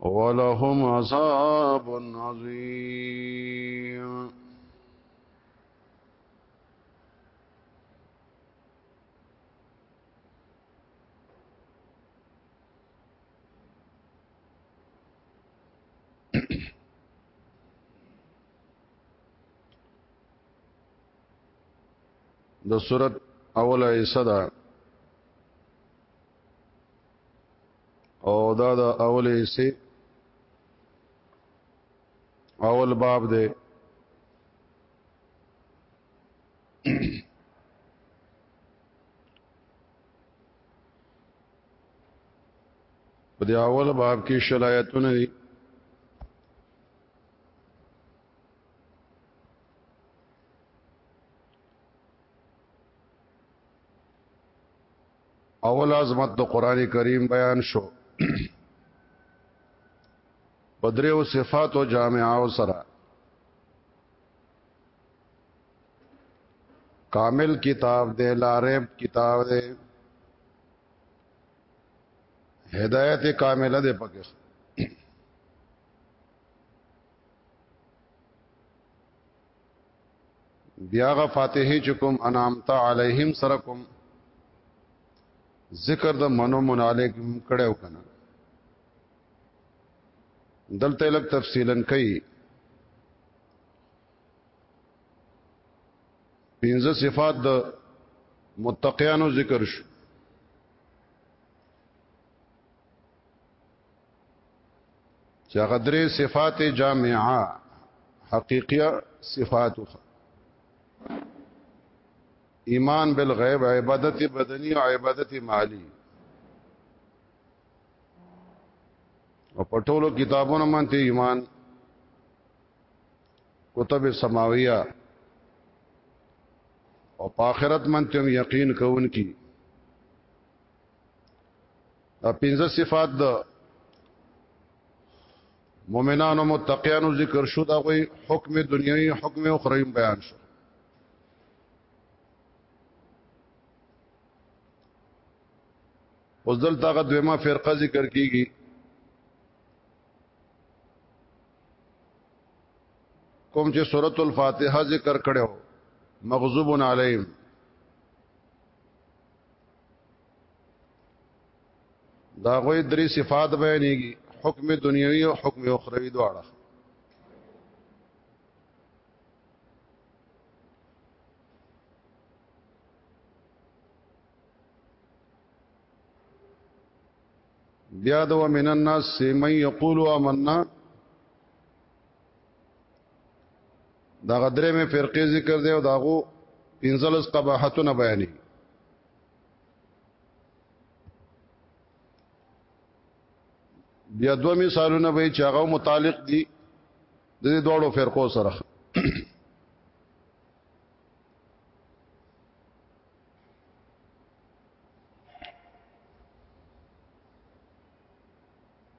ولهم عذاب عظيم د صورت اوله حصہ ده او دا د اولې حصے اول باب دی په دې اول باب کې شلایتونه دي اول عظمت د قران کریم بیان شو بدره او صفات او جامعه او سره کامل کتاب دے لارب کتاب دے ہدایت کاملہ دے پکې بیا غ فاتحه چکم انامت علیهم سرکم ذکر د منو منالیکم کړو کنه دلته لک تفصیلا کوي پنځه صفات د متقیانو ذکر شو چې هغه درې صفات جامعه حقیقیه صفات ایمان بالغیب عبادت بدنی او عبادت مالی او په ټولو کتابونو باندې ایمان کتب سماویہ او په آخرت باندې یقین کوونکی دا پنځه صفات د مؤمنانو متقینو ذکر شو دا غوي حکم دنیوي حکم اخروی بیان شو اوس دلته غد ویمه فرقه ذکر کیږي کوم چې سورۃ الفاتحه ذکر کړو مغضوب علیهم دا غوی درې صفات بیانېږي حکم دنیوي او حکم اخروی دواړه بیا د ومن الناس من یقول آمنا دا غدرې مې فرقې ذکر دی او داغو پنځلس قباحتونه بیانې بیا دوه مثالونه به چې هغه متعلق دي د دې دوړو فرقو سره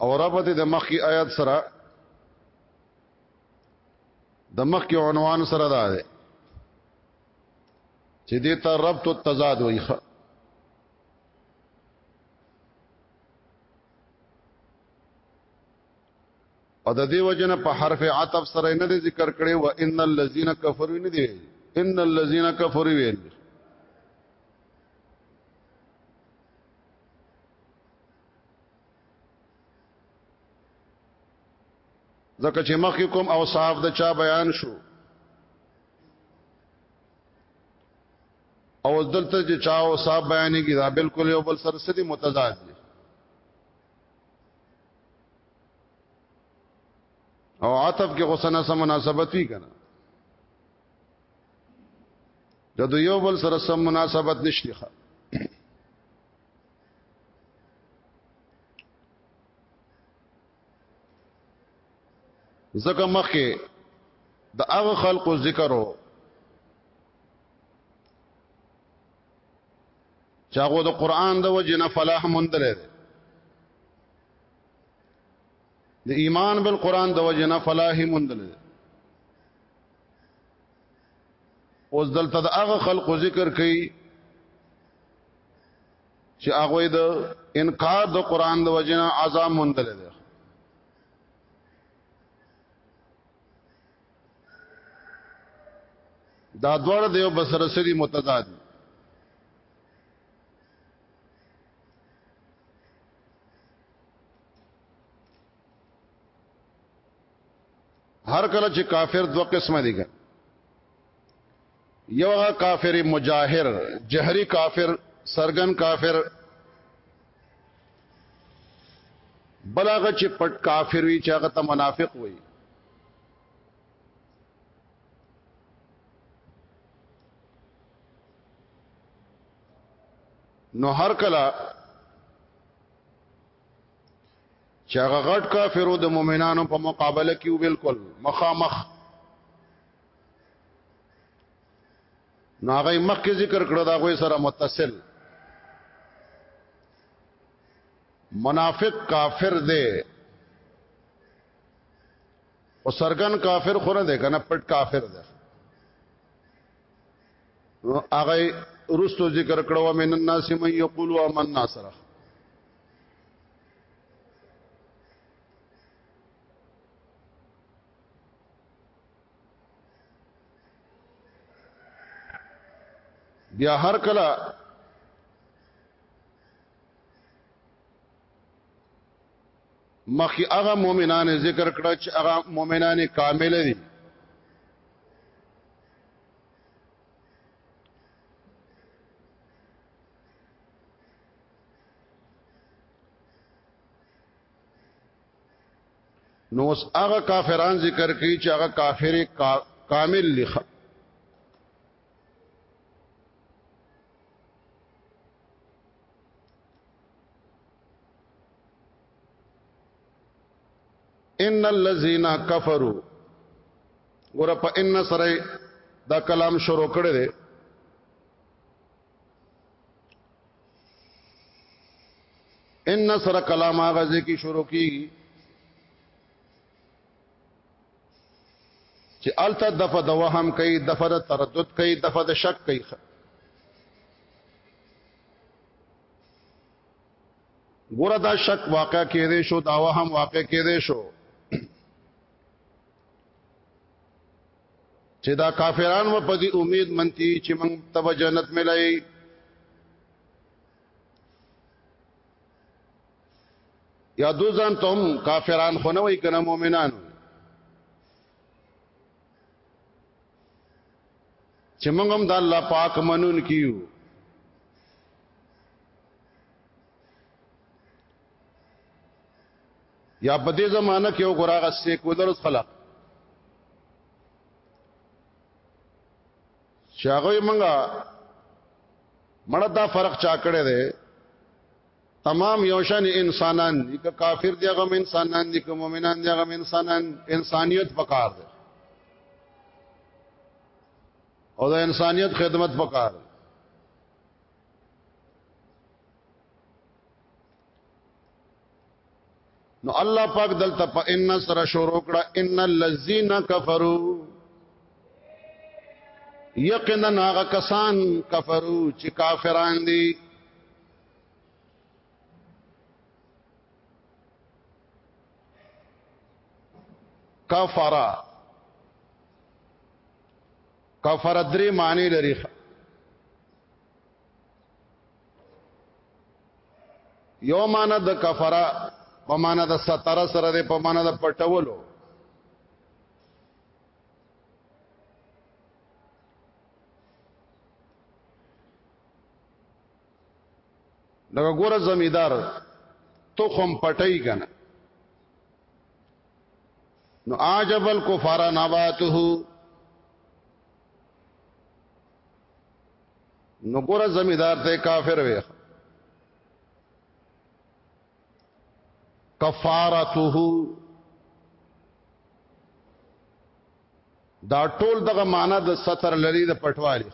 او ربط د مخکی آیات سره د مخکی عنوان سره دا ده چې دې ته ربط او تضاد وایي او د دې وجنه په حرف عطف سره نه ذکر کړي و ان الذين كفروا نه دي ان الذين كفروا ویل ځکه چې مخکې کوم او صاحب د چا بیان شو او دلته چې چا او صاحب بیانې کې دا بالکل یو بل سره سدي متضاد دي او عطف کې غسنه سم مناسبت وی کنه د دو یو بل سره سم مناسبت نشته ښه زکه مخکې د هغه خلقو ذکرو چاغو د قران د وجنه فلاح مندل د ایمان بل قران د وجه نه فلاح مندل اوس دلته د هغه خلقو ذکر کوي چې هغه د انکار د قران د وجه نه عذاب مندل دي دا دوړ دیو بسر سری متضاد هر کله چې کافر دوه قسمه دي یو هغه کافر مجاهر جهري کافر سرګن کافر بلاغه چې پټ کافر وي چې هغه ته منافق وي نو هر کله چې هغه غټ کافرو د مؤمنانو په مقابله کې بالکل مخامخ نو هغه مخکې ذکر کړو دا غوي سره متصل منافق کافر دی او سرګن کافر خو نه دی کنه پټ کافر دی هغه رستو ذکر کړو من الناس من یقول آمنا سره بیا هر کله مخی هغه مؤمنان ذکر کړه چې هغه مؤمنان کامل دي نو اوس هغه کافران ذکر کوي چې هغه کافر کا کامل لخ ان الذين كفروا ګور په ان سره دا کلام شروع کړی دی ان سره کلام هغه ځکه شروع کیږي چې الته دفه د وهم کوي دفه د تردد کوي دفه د شک کوي ګوره دا شک واقع کېدې شو دا وهم واقع کېدې شو چې دا کافران و په دې امید منتي چې موږ تب جنت ملایي یا دوزان ته هم کافران خو نه وای کنه مؤمنان چې موږ هم د الله پاک منون کیو یا په دې زمانہ کې وګوراغه سیکولر خلک چې هغه منګه مړه دا فرق چا کړی دی تمام یو شان انسانان دي که کافر دي هغه انسانان دي که مؤمنان دي هغه انسانان انسانيت پکار دي او د انسانيت خدمت پکار دي نو الله پاک دلته په ان سره شروع کړه ان الذين كفروا یقینا هغه کسان کفرو چې کافران دي کفرا کفر درې معنی لري یو معنی د کفرا په معنی د ستاره سره ده په معنی د پټولو دا ګوره زمیدار تخم پټی کنه نو عجب الکفار نباته نو ګوره زمیدار ته کافر وي کفارته دا ټول دغه معنا د ستر لري د پټوالي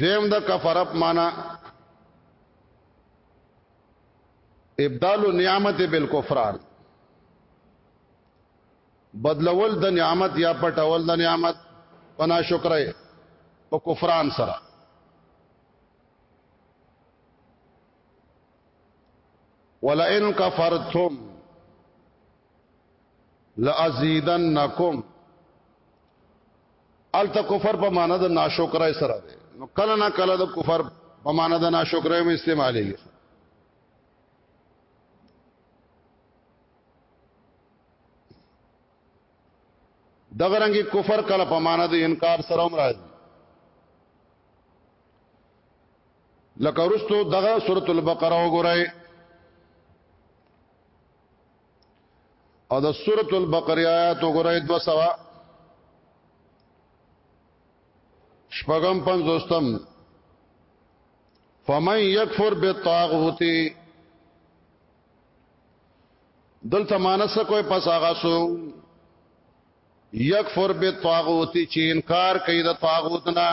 دیم د کفر اپ معنا ابدال النعمت بالکفران بدلول د نعمت یا پټول د نعمت پنا شکرای او کفران سره ولئن کفرتم لازیدنکم الته کفر په معنا د ناشکرای سره دی نو کله نه کله د کفر په معنا د ناشکرای مې استعمالېږي دغه رنګي کفر کله په معنا د انکار سره هم راځي لکه رستو دغه سورۃ البقره وګورئ او د سورۃ البقره آیات وګورئ 200 شپږم پنځوستم فمن یکفر بالطاغوت دلته مانس کوئی پس آغا سو یکفر بالطاغوت چې انکار کوي د طاغوت نه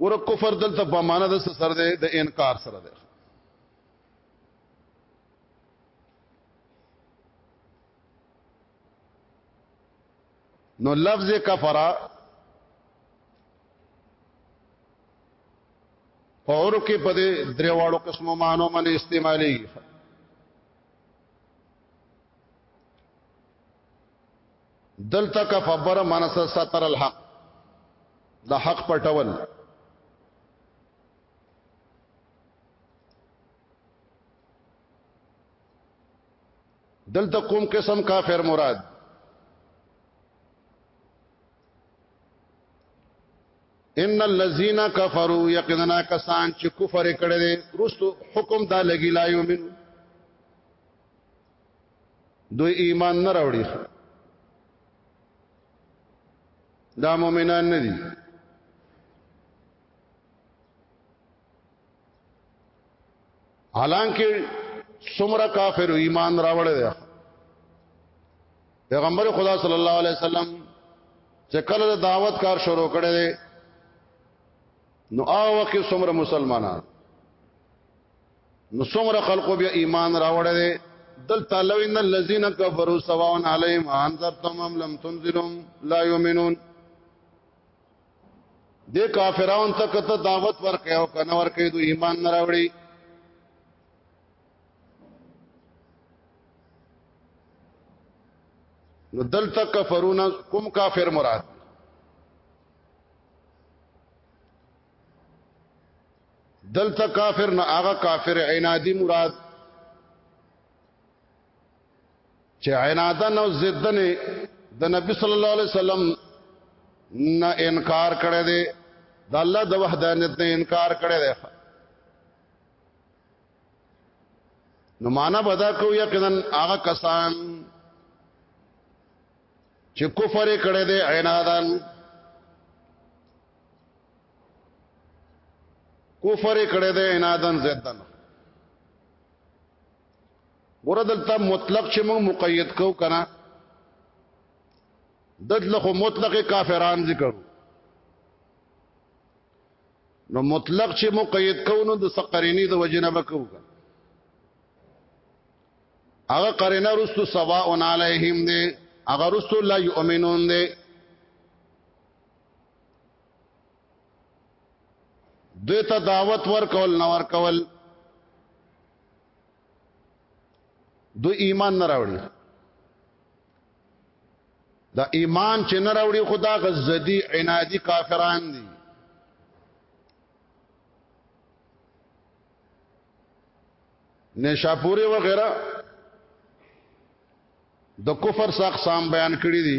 ګور کفر دلته په معنا د سر ده د انکار سره ده نو لفظ کفرا اور کې په دې درېواړو قسمو مانو باندې استعمالي دلته کفبر معنی ستر الحق د حق پټول دلته کوم قسم کافر مراد ان الذين كفروا يقينا کسان چې کفر کړي دي رسو حکم دا لګی لا یومن دوی ایمان نه راوړي دا مؤمنان نه دي حالانکه څومره کافر ایمان راوړل دي پیغمبر خدا صلی الله علیه وسلم چې کله د دعوت کار شروع کړي دي نو هغه وخت څومره مسلمانان نو څومره خلکو بیا ایمان راوړی دی دلته لو ان الذين كفروا سواء عليهم انذرتم ام لم تنذرهم لا يؤمنون د کافرانو ته کته دعوت ورکې او کنه ورکې دو ایمان نه راوړي نو دلته کفرون کوم کافر مراد دلته کافر نه هغه کافر عنادي مراد چې عنادن او ضدن د نبی صلی الله علیه وسلم نه انکار کړی دی د الله د وحدانیت نه انکار کړی دی نو معنا بدا کو یقینا هغه کسان چې کفر کړی دی عنادن کفر کړه دې انادن زدن ګور دلته مطلق چې موږ مقید کو کنه دلته خو مطلق کافران ذکر نو مطلق چې مقید کو نو د سقرینی د وجنه بکو هغه قرینه رستو سواء علیهم دې هغه رستو لا یؤمنون دې دوی ته دعوت ورکول نه ورکول دوی ایمان نه راوړي دا ایمان چې نه راوړي خدا غزدي عنادي کافران دي نشاپوري وغیرہ د کفر څخه اقسام بیان کړی دي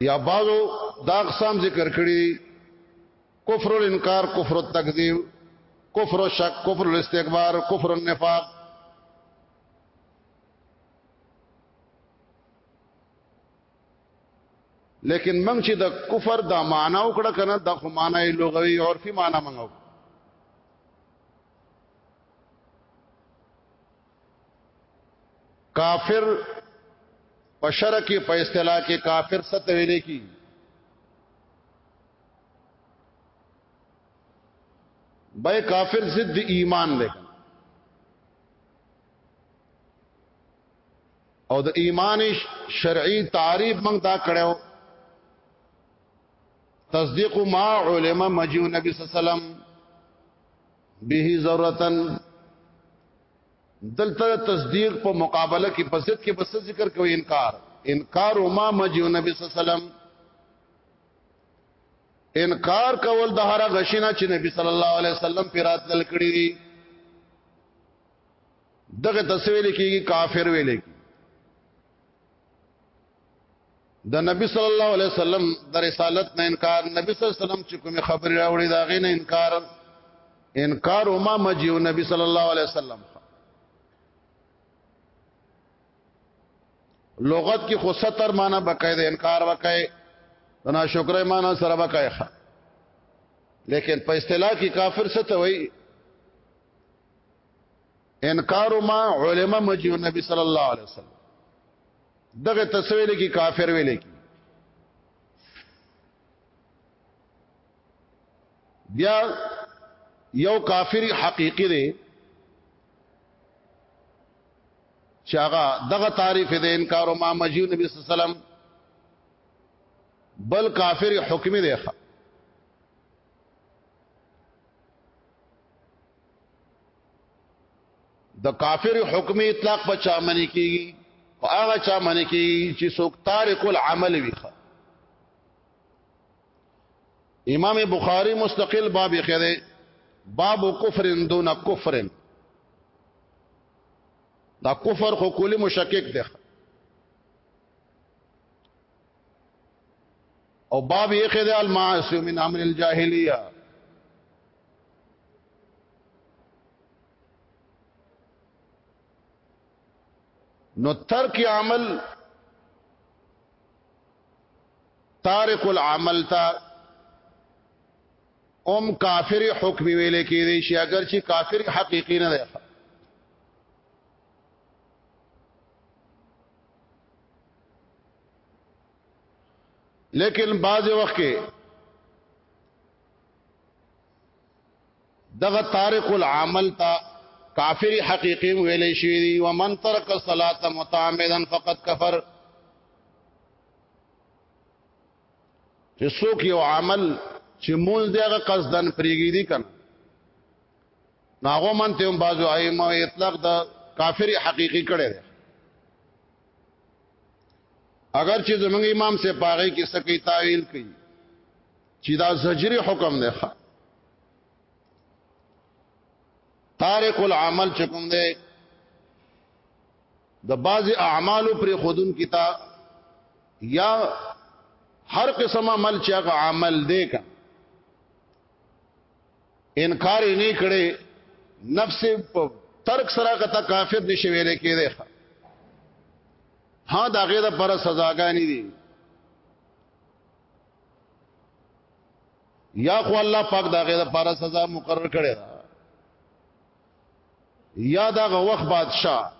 یا بعضو دا اقسام ذکر کړی کفر الانکار کفر التکذیب کفر الشک کفر الاستکبار کفر النفاق لیکن موږ چې د کفر د معنا وکړه کنه د خو معنا یې لغوي عرفي معنا موږ کافر په شرع کې په اصطلاح کې کافر څه ته ویل کی بای کافر ضد ایمان دی او د ایمان شرعي تعریف موږ دا کړو تصدیق ما علم مجیو نبی صلی الله علیه وسلم به ضرورتن دلته تصدیق په مقابله کې په ضد کې بس ذکر کوي انکار انکار ما مجو نبی صلی الله علیه وسلم انکار کول د هر غشینه چې نبی صلی الله علیه وسلم پیرات دل کړی دي دغه تسویل کېږي کافر ویل کېږي د نبی صلی الله علیه وسلم د رسالت نه انکار نبی صلی الله علیه وسلم چې کومه خبره راوړي دا غي نه انکار انکار او ما مجيو نبی صلی الله علیه وسلم لغت کې خو ستر معنی بقای د انکار وکای دنا شکر معنی سره بقای ښه لیکن په اصطلاح کې کافر څه ته وایي انکار ما علماء مجيو نبی صلی الله علیه وسلم دغه تسویل کی کافر ویل کی بیا یو کافر حقیقی دی چې هغه دغه تعریف دی انکار ما مجیو نبی صلی الله علیه وسلم بل کافر حکمی دی ښه د کافر حکم اطلاق په چا منی کیږي او هغه چا منی کیږي چې څوک تارک العمل وي امام بخاری مستقل باب یې خره باب کفر دون کفر دا کفر خو کلی مشکک دی او باب یې خره المعاصی من امر الجاهلیه نو ترک عمل تارک العمل تا ام کافر حکم ویل کې دی شي اگر چې کافر حقيقي نه دی لیکن بعض وخت کې دغه تارک العمل تا کافر حقیقی ویلې شوی دی و من ترک الصلاه متعمدا فقد کفر چې څوک یو عمل چې مونږ دغه قصدن پریګی دي کنه ناغو من ته هم بازو ائمه اطلاق د کافر حقیقی کړي دي اگر چې زمونږ امام سے پاغي کې سکی تعویل کوي چې دا زجری حکم دی ښا تارک العمل چې کوم دی د بعض اعمال پر خودن کتا یا هر قسم عمل چې هغه عمل دی کا انکار نه کړي نفس په ترک سره کته کافر نشي ویل کېده ها دا غیره پر سزاګانی دي یا خو الله پاک دا غیر لپاره سزا مقرر کړي یا دا غوخ بادشاہ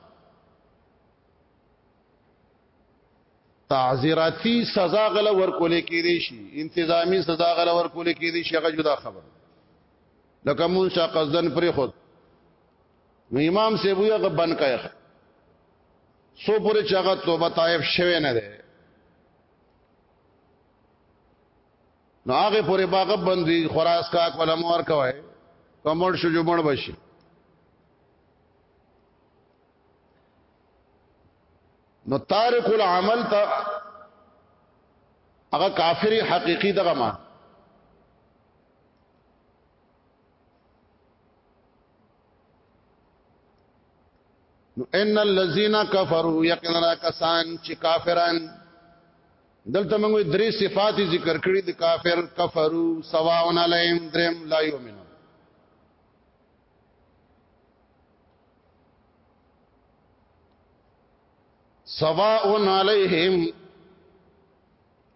تعزیراتی سزا غل ورکول کېدی شي انتظامی سزا غل ورکول کېدی شي هغه جدا خبر لکه مون شا قصدن پر خود نو امام سی بویا غ بن کای سو پورې چاغه توبه طائف شوه نه ده نو هغه پورې باغ بندي خراس کا کوله مور کوي کمر شو جوړ بشي نو تارک العمل تا هغه کافری حقيقي دغه ما نو ان الذين كفروا يقينا کسان چې کافران دلته موږ درې صفات ذکر کړې د کافر کفرو سواون عليهم درم لا يؤمنون سواء علیہم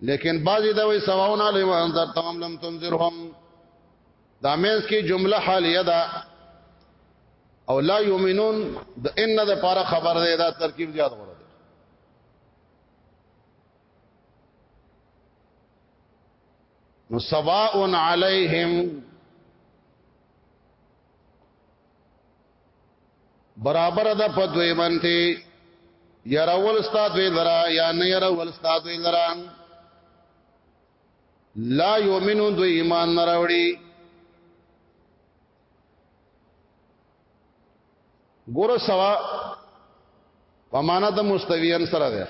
لیکن بعضی دا وی سواون علی و انذر تم لم تنذرهم دا مینس کی جمله حالیه ده او لا یؤمنون د ان د پاره خبر ده دا ترکیب زیات غوړه ده نو سواء علیہم برابر ده په دوی باندې يرول استاد وی لرا یا نه يرول استاد وی لرا لا یؤمنون دوی ایمان نه راوړي ګور سوا په معنا د مستویان سره ده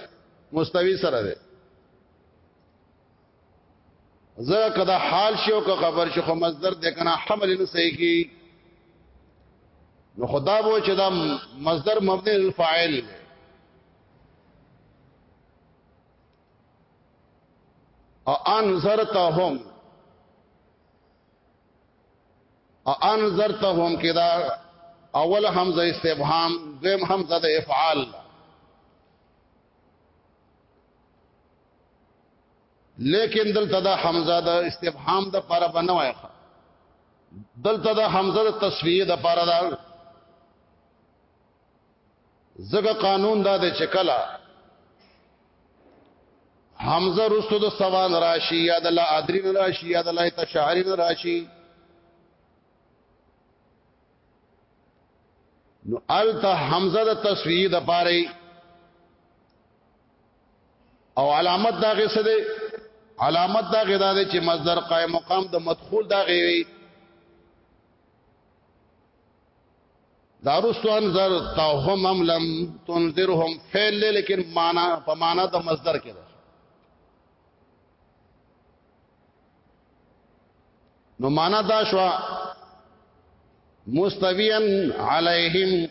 مستوی سره ده زه کدا حال شو که خبر شو خو مصدر د کنا حمل نه صحیح کی نو خدا وو چې دا مصدر مبني للفاعل او انذرتهم او انذرتهم کدا اول حمزه استفهام دویم حمزه د افعال لیکن دلته دا حمزه د استفهام د پاره بنوي دلته دا حمزه د تسویه د پاره دا زګه قانون دا د چکلا حمزه رستو د سوان راشي یا د لا ادرین راشي یا د لا تشعرین راشي نو الته حمزه د تسویه د پاره او علامت دا غي څه دی علامت دا غي دا دی چې مصدر قائم مقام د مدخول دا غي وي دارستوان زر تاهم هم لم تنذرهم فعل لیکن معنا په معنا د مصدر کې ده نو معنا دا شو مستویان علیهم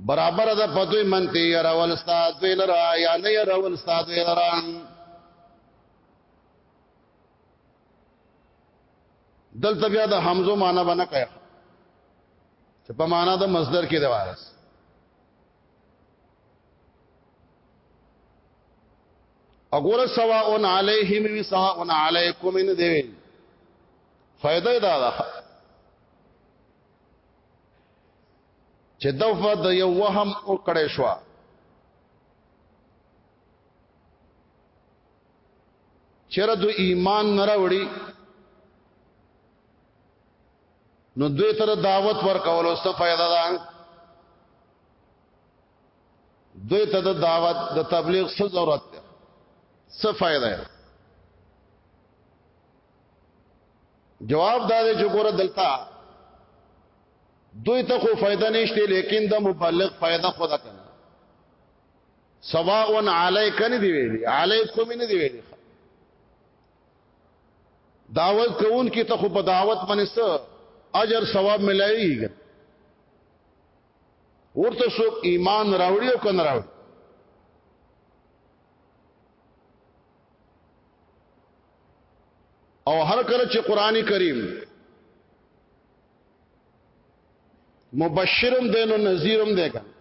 برابر ده په دوی منتی يرول استاد دوی لرا یا نه يرول استاد دوی لرا دلته بیا د حمزه معنا بنه کړه چې په معنا د مصدر کې د وارث اګور سواء علیهم و سواء علیکم ان دی فائدہ دا ده چې دغه د یو وهم او کړې شو چیرې د ایمان نه راوړي نو دوی تر دعوت ورکول او څه فائدہ ده دوی ته د دعوت د تبلیغ څه ضرورت ده څه فائدہ ده جواب دا دی چې ګوره دلته دوی ته خو فائدہ نشته لیکن د مبلغ فائدہ خدا کنه سواء علیک نه دی ویلي علیکم نه دی ویلي دعوت کوون کی ته خو په دعوت باندې څه اجر ثواب ملایږي ورته شو ایمان راوړي او کنه راوړي او هر کله چې قرآني کریم مبشرم دی نو نذیرم دی کنه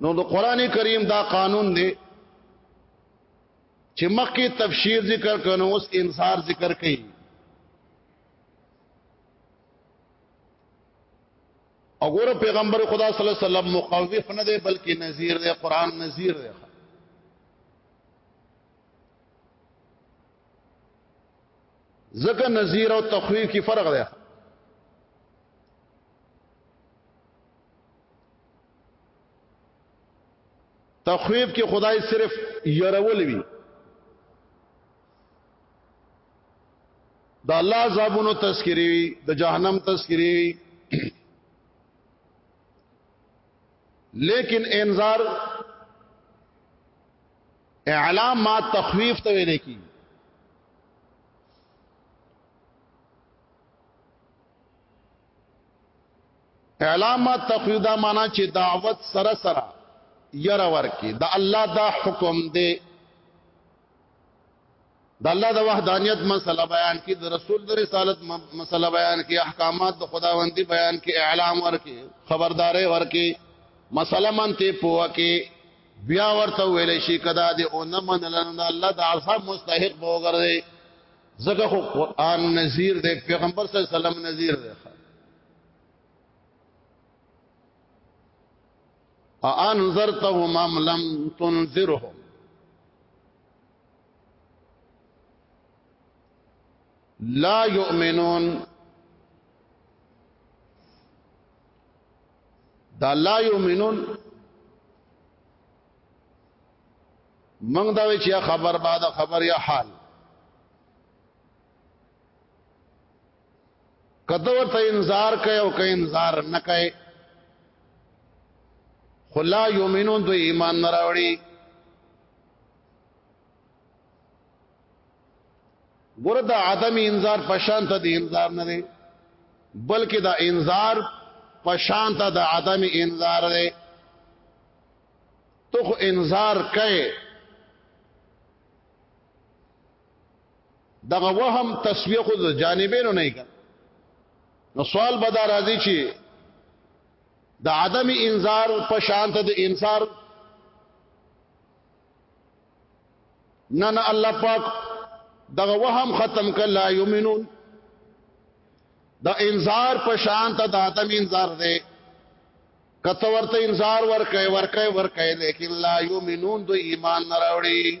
نو د قران کریم دا قانون دی چې مخکې تفسیر ذکر کړو اوس انصار ذکر کړي وګوره پیغمبر خدا صلی الله علیه وسلم مخوف نه دی بلکې نذیر دی قران نذیر دی زکه نذیر او تخویف کی فرق دی تخویف کې خدای صرف يرول وي د الله عذابونو تذکری وي د جهنم تذکری وي لیکن انذار اعلام ما تخویف ته ویل کی اعلام ما تخویف دا معنا چې دعوت سره سره ير ورکی دا الله دا حکم دی د الله د وحدانیت مسله بیان کی د رسول د رسالت مسله بیان کی احکامات د خداوندی بیان کی اعلام ورکی خبردارې ورکی مسله منته پوه کی بیا ورته ویل شي کدا د او نه منل نه الله د عذاب مستحق به وګرځي زګه خو قران نذیر دی پیغمبر صلی الله علیه وسلم نذیر دی انذرتهم ام لم تنذرهم لا یؤمنون دا لا یؤمنون موږ دا وی چې خبر بعد خبر یا حال کته ورته انتظار کوي او که انتظار نه کوي خلا یومنون دوی ایمان نراوړي ګور دا عدم انذار پشان ته د انذار نه دی بلکې دا انذار پشان ته د عدم انذار دی تو خو انذار کئ دغه وهم تسویه خو د جانبینو نه کړ نو سوال به دا راځي چې د عدم انذار په شان ته د انذار نه نه الله پاک دغه وهم ختم کړه لا یمنون د انذار په شان ته د ادم انذار دی کته ورته انذار ورکه ورکه ورکه لیکن لا یمنون دو ایمان نه راوړي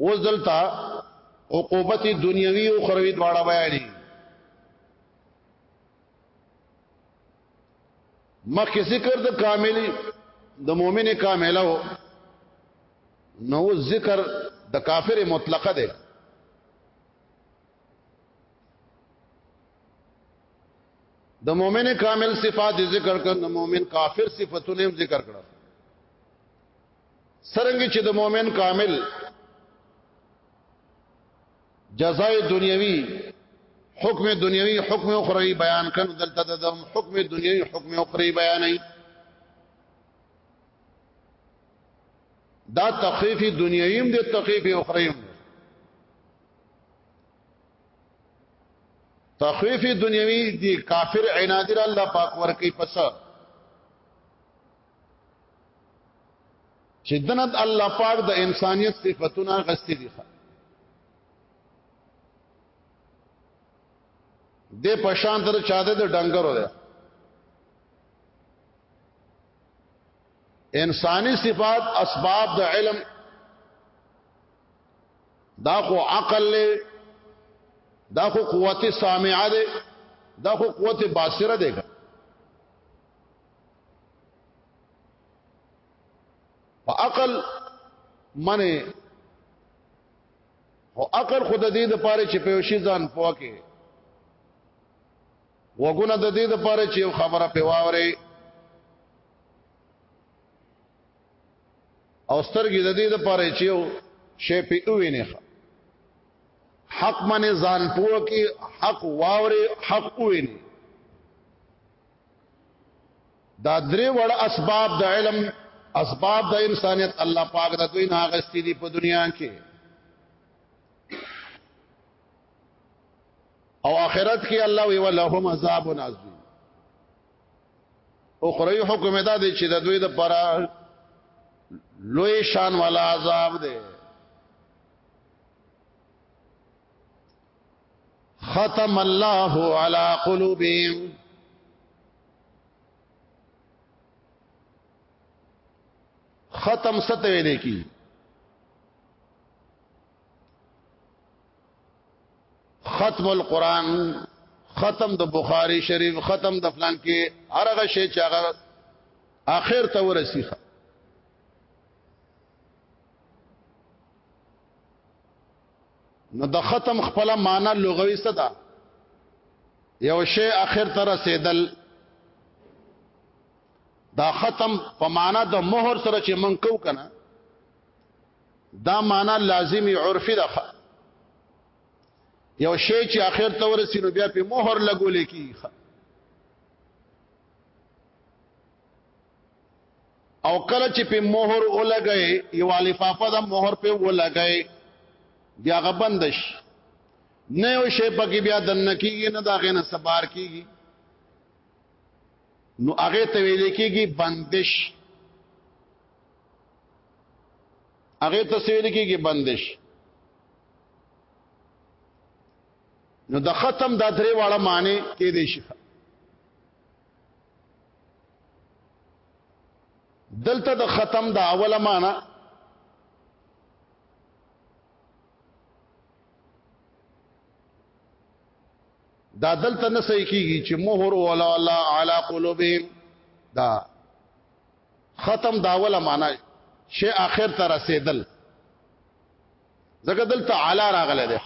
اوس دلته عقوبت دنیوي او اخروی دواړه بیانې مخکې ذکر د کامل د مؤمن کامله وو نو ذکر د کافر مطلقه ده د مؤمن کامل صفات ذکر کړه د مؤمن کافر صفاتونه ذکر کړه سرنګ چې د مؤمن کامل جزای دنیوي حکم دنیوي حکم اخروی بیان کړه دلته د حکم دنیوي حکم اخروی بیانې دا تخفیف دنیوي هم دي تخفیف اخروی هم تخفیف دنیوي دي کافر عنادر الله پاک ورکی پس چې دنه الله پاک د انسانيت صفاتونه غستې دي د پشان تر چا ده د ډنګرو ده انساني صفات اسباب د علم دا خو عقل له دا خو قوت سامعه ده دا خو قوت باصره ده په عقل منه او عقل خود دې د پاره چې په شی ځان پوکه وګونه د دې د پاره چې خبره په واوري او سترګې د دې د پاره چې شی په وینه حق من ځان پوه کې حق واوري حق ویني دا درې وړ اسباب د علم اسباب د انسانیت الله پاک د دوی نه غستې دي په دنیا کې او آخرت کې الله وی ولهم عذاب عظیم او خړی حکم دا دی چې د دوی د پر لوی شان والا عذاب دی ختم الله على قلوبهم ختم ستوي دي کی ختم القرآن ختم د بخاری شریف ختم د فلان کې هرغه شی چې هغه اخر ته ورسی نو د ختم خپل معنی لغوي څه ده یو شی اخر ته رسیدل دا ختم په معنا د مہر سره چې من کو کنه دا معنا لازمی عرفی ده یو شی چې اخر ته ورسی نو بیا په مہر لګول کی او کله چې په مهر ولګي یو لفافه د مهر په ولګي بیا غبندش نه یو شی پکې بیا دنه کیږي نه دا غنه سبار کیږي نو هغه ته ویل کیږي بندش هغه ته ویل کیږي بندش نو د ختم د درې واړه معنی کې دي شي دلته د ختم دا اوله معنا دا دلته نه صحیح کیږي چې مهر ولا لا علی قلوبهم دا ختم دا ولا معنا شی اخر ته رسیدل زګه دلته علی راغله ده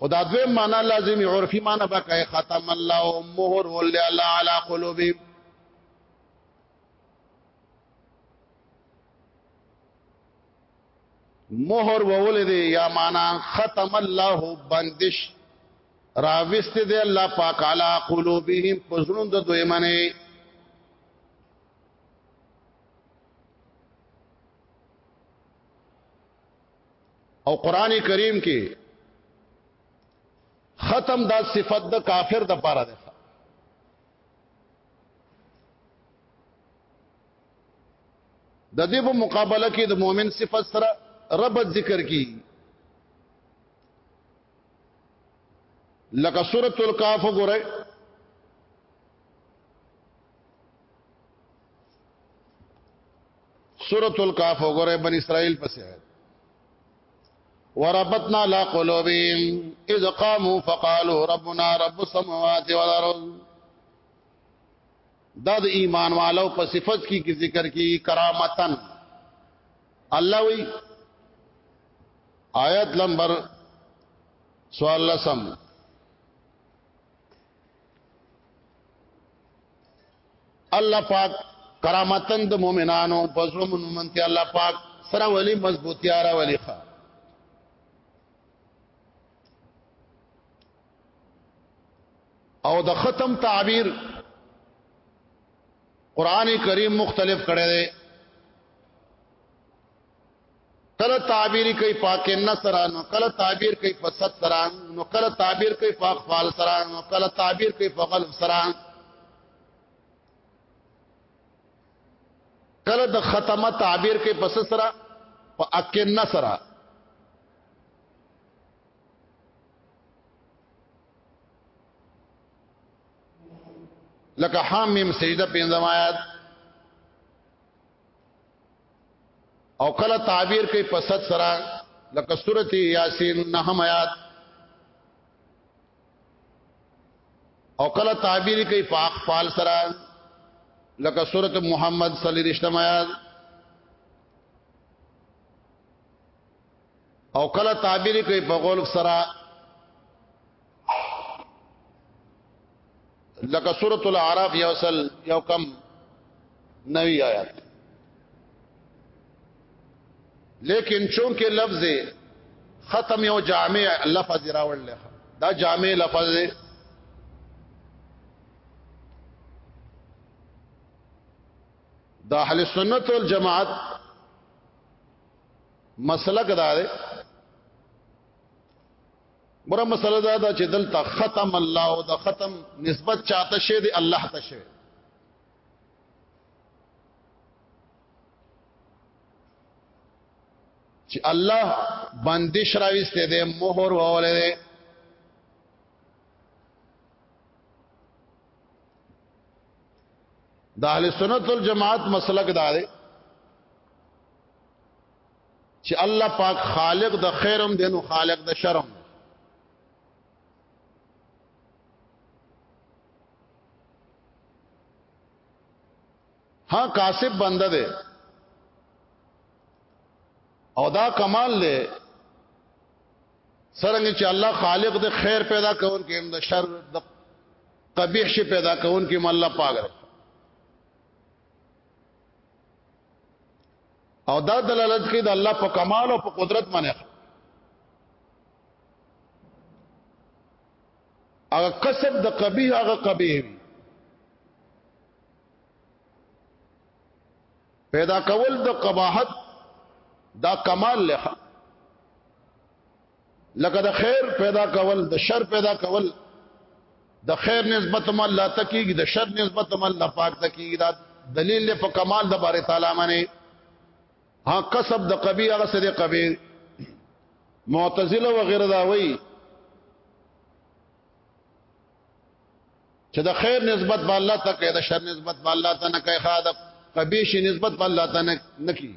خدا دوی معنا لازمی عرفی معنا بکای ختم الله مهر ول الله علی قلوبهم مهر وول دی یا معنا ختم الله بندش راوست دی الله پاک علی قلوبهم پزړون د دوی منی او قران کریم کې ختم دا صفت د کافر د پاره ده د دې په مقابله کې د مؤمن صفت سره رب ذکر کی لکه سورۃ الکاف وګورئ سورۃ الکهف وګوره بنی اسرائیل پسې وربطنا على قلوبهم اذ قاموا فقالوا ربنا رب السماوات والارض دا د ایمان والو په صفت کې کی ذکر کی کرامتن الله وی آیت نمبر 14 الله پاک کرامتن د مؤمنانو پزړو منته الله پاک سره ولی مضبوطی را ولی ښه او د ختم تعبیر قران کریم مختلف کړي دي کله تعبیر کوي پاک نصر نو کله تعبیر کوي په ستر نو کله تعبیر کوي په اقفال سره نو کله تعبیر کوي په قلب سره کله د ختمه تعبیر کوي په سره په اک نصر لکه حامیم سجده پنځم آیات او کله تعبیر کوي په صد سره لکه سورته یاسین نهم آیات او کله تعبیر کوي په اخفال سره لکه سورته محمد صلی الله علیه وسلم آیات او کله تعبیر کوي په قول سره لکه سورۃ الاعراف یوصل یو کم نوی آیات لیکن چونکه لفظ ختم یو جامع لفظ راوړل دا جامع لفظ دی د اهل سنت والجماعت مسلک دا ده ګره مسله دا ده چې دلته ختم الله او د ختم نسبت چاته شه دی الله ته شه چې الله باندې شراويسته ده مہر وولې ده د اهل سنت والجماعت مسلک دا ده چې الله پاک خالق د خیرم دینو خالق د شرم ها کاسب بنده دی او دا کمال دی سرنګ چې الله خالق د خیر پیدا کون کې هم د شر د قبیح شي پیدا کون کې هم الله پاک دی او دا دلالت کوي د الله په کمال او په قدرت باندې هغه کسب د قبیح هغه قبیح وي پیدا کول د قباحت دا کمال له لکه د خیر پیدا کول د شر پیدا کول د خیر نسبت هم الله ته کیږي د شر نسبت هم الله پاک ته کیږي دا دلیل له په کمال د بارے تعالی باندې ها کسب د قبی هغه سره قبی معتزله و غیره دا وایي چې د خیر نسبت به الله ته کوي د شر نسبت به الله ته نه کوي خا د قبیش نسبت به الله ته نه کوي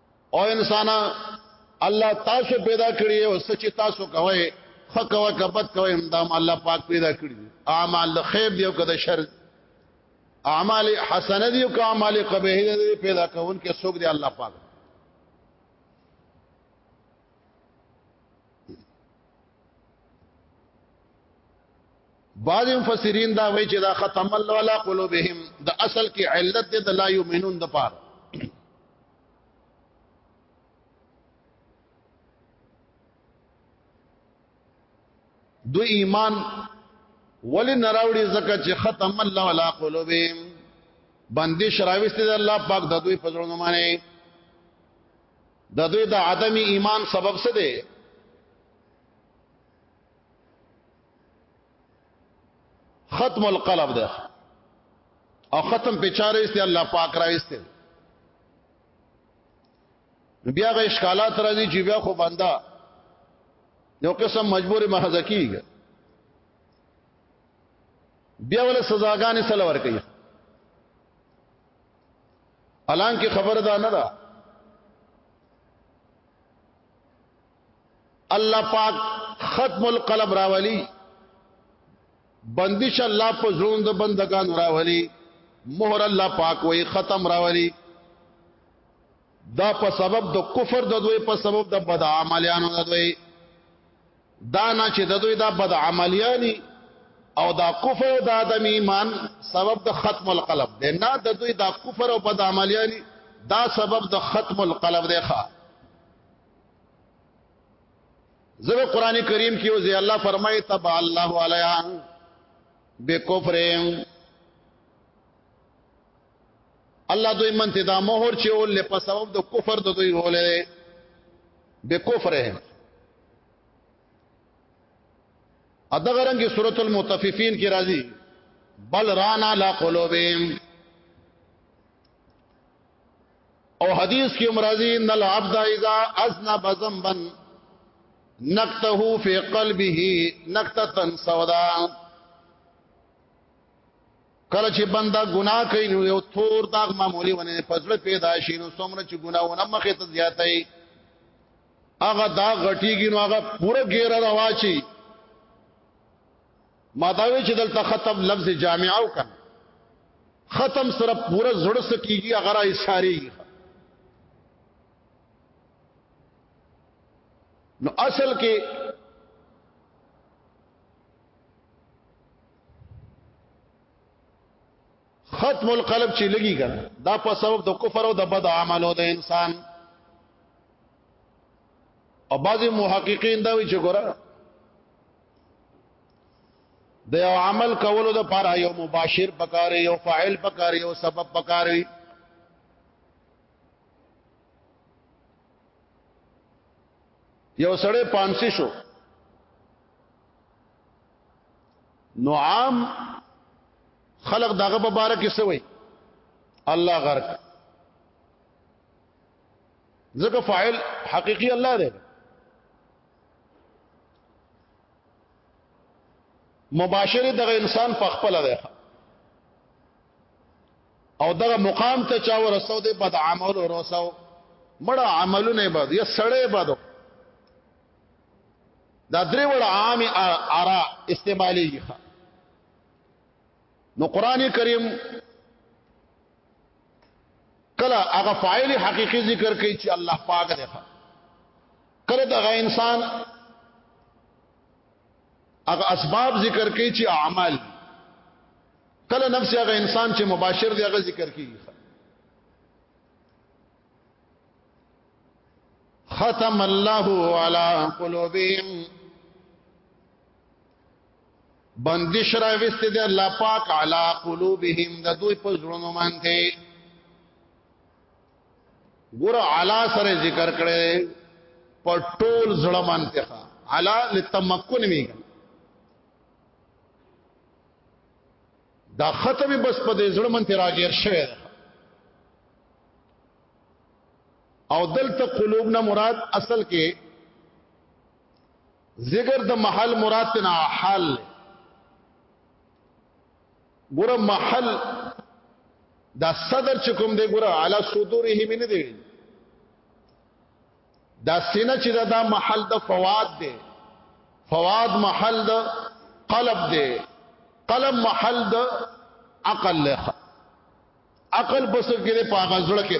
او انسانا الله تاسو پیدا کړی او سچ تاسو کوي حق او کبد کوي هم دا الله پاک پیدا کړی اعمال د خیر دی او کده شر اعمال حسنه دی او اعمال قبیح دی پیدا کون کې څوک دی الله پاک بعض مفسرین دا وایي چې دا ختم الله علی قلوبهم د اصل کې علت د لا یؤمنون د پاره دو ایمان ولی نراوړي زکه چې ختم الله علی قلوبهم باندې شراويست دي الله پاک د دوی پزړونو باندې د دوی د عدم ایمان سبب څه دی ختم القلب ده او ختم په چاره است الله پاک راويسته بیا غ اشکالات راځي چې بیا خو بندا یو قسم مجبور محض کیږي بیا ول سزاګانې سره ور کوي الان کې خبر ده نه ده الله پاک ختم القلب راولي بندش الله په زړونو د بندگان راولي مهر الله پاک وي ختم راولي دا په سبب د کفر د دوی په سبب د بد عملیانو د دوی دا نه چې د دوی دا بد عملیانی او دا کفر او دا عدم ایمان سبب د ختم القلب دی نه د دوی دا کفر او بد عملیانی دا سبب د ختم القلب دی ښا زګه قران کریم کې او زی الله فرمایي تبع الله علیا بکفرهم الله دوی منته دا مہر چې ول په سبب د کفر د دوی ولې بکفرهم ادغه رنګي سورۃ المطففین کې راځي بل رانا لا قلوبهم او حدیث کې مرضی ان العبد اذا اذنب ذنبا نقته فی قلبه نقطه سودا کله چې بندا ګناه کوي نو یو تور داغ معمولی ونه پزړه پیدا شي نو څومره چې ګناونه مخه ته زیاتای هغه دا غټیږي نو هغه پوره ګیره راواچی ما دا وی چې دلته ختم لفظ جامع او کړه ختم سره پورا زړه سکیږي اگر ای ساری نو اصل کې ختم القلب چې لګي کنه دا په سبب د کفر او د بد عملو د انسان او بعضی محققین دا وی چې ګوره د یو عمل کولو د پاره یو مباشر پکار یو فاعل پکار یو سبب پکار وي یو سړی پانسی شو نو عام خلق دغه په باره کې سوي الله غرق ځکه فاعل حقيقي الله دی مباشر دغه انسان په خپل دی او دغه مقام ته چا ورسو دی بد عمل ورسو مړه عملونه بد یا سړې بدو دا درې وړ عام ارا استعمالي نو قران کریم کله هغه فاعل حقيقي ذکر کوي چې الله پاک دی کله دغه انسان هغه اسباب ذکر کوي چې اعمال کله نفس هغه انسان چې مباشر دی هغه ذکر کوي ختم الله على قلوبهم بندش را وست دی الله پاک علی قلوبهم د دوی په زړونو باندې ګور علا سره ذکر کړي په ټول زړه مانته علا لتمکن می دا ختم بس په دې زړه مانته راګیر شوی او دلته قلوب نه مراد اصل کې ذکر د محل مراد نه حال ګوره محل دا صدر چې کوم دی ګوره علا صدوره من دی دا سینه چې دا, دا محل د فواد دی فواد محل د قلب دی قلم محل د عقل له عقل بس کې په غزړه کې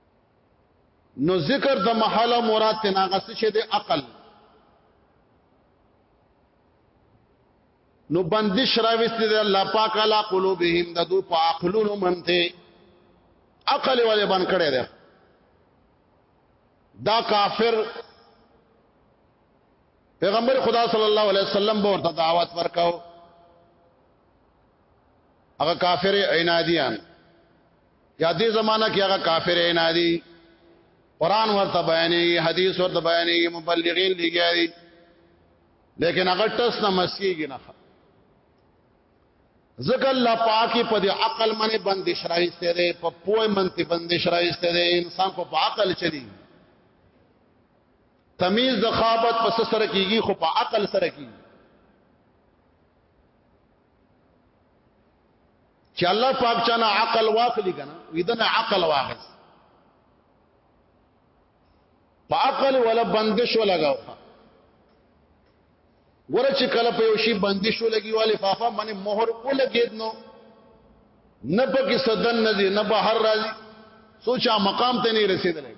نو ذکر د محل مراد ته ناغس شه د عقل نو بندش راوست دی الله پاک علا قلوبهم د دو په عقلونو منته عقل ولې بن کړي ده دا کافر پیغمبر خدا صلی الله علیه وسلم به ورته دعوت ورکاو هغه کافر عنادیان یا دې زمانہ کې هغه کافر نه دي قران ورته بیانې حدیث ورته بیانې مبلغین لګیاري لیکن هغه تاسو نه مسیږي نه ذکر الله پاکي په دې عقل باندې بندش راځته ده په پوهه منته بندش راځته ده انسان په عقل چلی تمیز د خابت پس سره کیږي خو په عقل سره کیږي چې الله پاک چانه عقل واخلي کنه ویدنه عقل واغس په عقل ولا بندش ولګاو ګوره چې کله په یو شی بندش ولګي والي فافا باندې مہر ولګید نو نه پکې صدن نه دي نه بهر راځي سوچا مقام ته نه رسیدل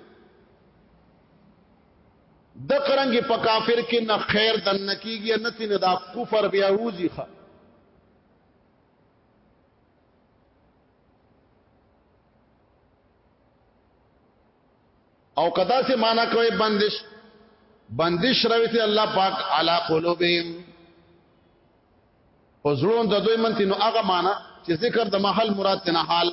د قرنګي په کافر کې نه خیر دن کیږي نه تینه دا کفر بیا وځي او کدا سے معنا کوي بندش بندش راوي ته الله پاک علا قلوبهم پزړون د دوی منتی نو هغه معنا چې ذکر د محل مراد نه حال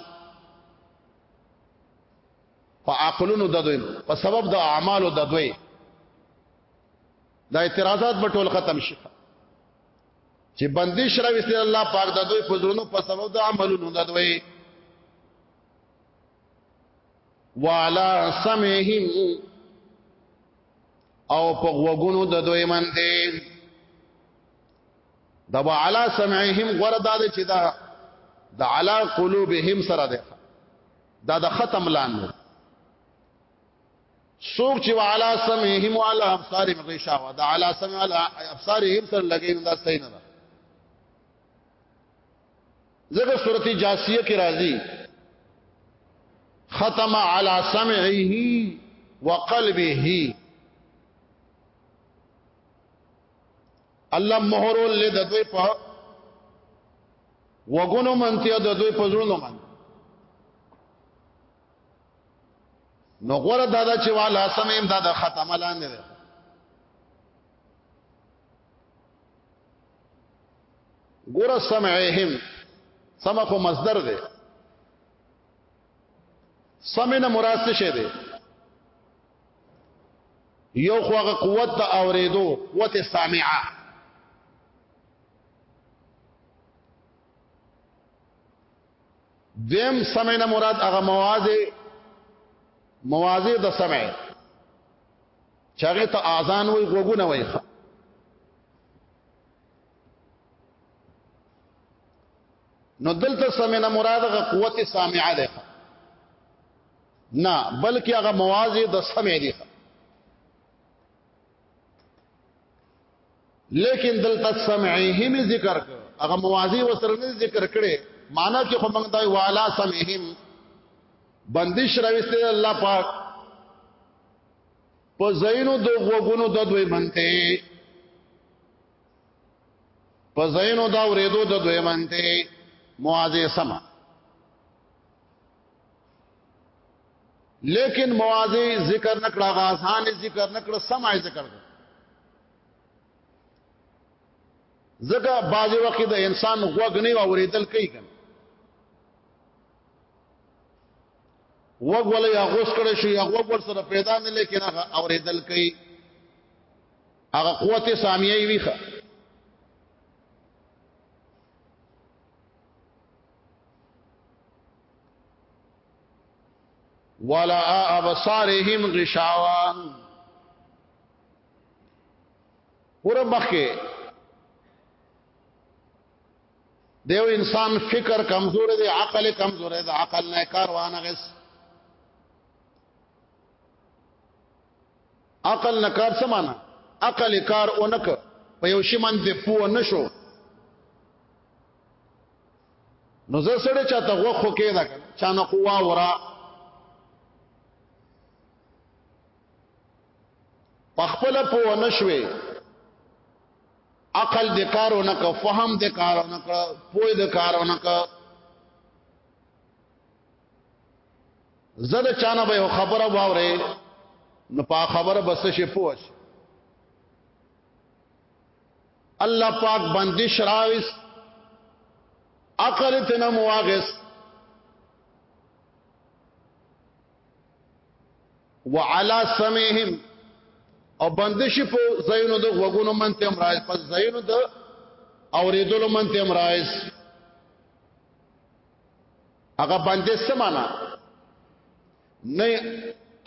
په عقلونو د دوی په سبب د اعمالو د دوی دا اعتراضات به ټول ختم شي چې بندش را وستل الله پاک د دوی په زړونو په سبب د عملونو د دوی والا سمهم او په غوګونو د دوی منته دا والا سمعهم غردا د چې دا د علا قلوبهم سره ده دا د ختم لاندې سوق چې وعلى سمعهم وعلى ابصارهم غشاوه دا على سمع على ابصارهم سره لګي دا صحیح نه ده ځکه سورته جاسیه کې راځي ختم على سمعه وقلبه الله مهر ول د دوی په وګونو منتیا د دوی په زړونو باندې نو غره دا دا چې والا سمیم دا د ختم لاندې ده ګور سمعهم سمع خو مصدر ده سمع نه مراد څه شه ده یو خو هغه قوت د اوریدو قوت سامعه دیم سمع نه مراد هغه مواضع مواضع د سمع چاغه ته اذان وای غوګونه وای نو دلته سمع نه مراد هغه قوت سامعه ده نه بلکې هغه مواضع د سمع دي لیکن دلته سمعهم ذکر هغه موازی وسره نه ذکر کړي معنا کې خو موږ دای والا سمعهم بندش راوستي الله پاک په زینو د غوګونو د دوی منته په زینو دا ورېدو د دوی منته موازی سمع لیکن موازی ذکر نکړه غاسان ذکر نکړه سمع ذکر کړه ځکه بعضې وخت د انسان غوږ نه اورېدل کوي که نه غوږ وله یا غوس کړی شي یا غوږ ور سره پیدا نه لیکن هغه اورېدل کوي هغه قوت سامیه یې ویخه ولا ابصارهم غشاوان ګوره مخکې دیو انسان فکر کمزور دی عقل کمزور دی عقل نه کار وانه غس عقل نه کار سمانا عقل کار اونک په یو شی باندې پوه نشو نو زه سره چاته غوخو کې دا چانه قوا ورا پخپل په نشوي عقل د کارونه ک فهم د کارونه ک پوی د کارونه ک زده چانه به خبره واوري نو په خبره بس شي پوښ الله پاک باندې شراوس عقل تنه مواغس وعلى سمعهم او بندش په زینو د وګونو منته امراض په زینو د اوریدلو منته امراض هغه باندې سمانا نه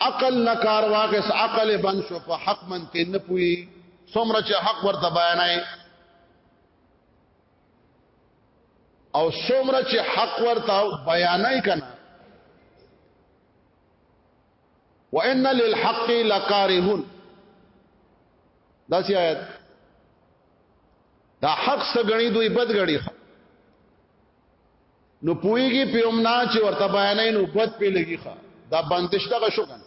عقل نه کار واغس عقل بند شو په حق منته نه پوي څومره چې حق ورته بیانای او څومره چې حق ورته بیانای کنه وان للحق لکارهون دا سی آیت دا حق سګنی دوی بد غړي نو پویږي پیومنا چې ورته بیانای نو بد پی لګي ښا دا بندش دغه شو کنه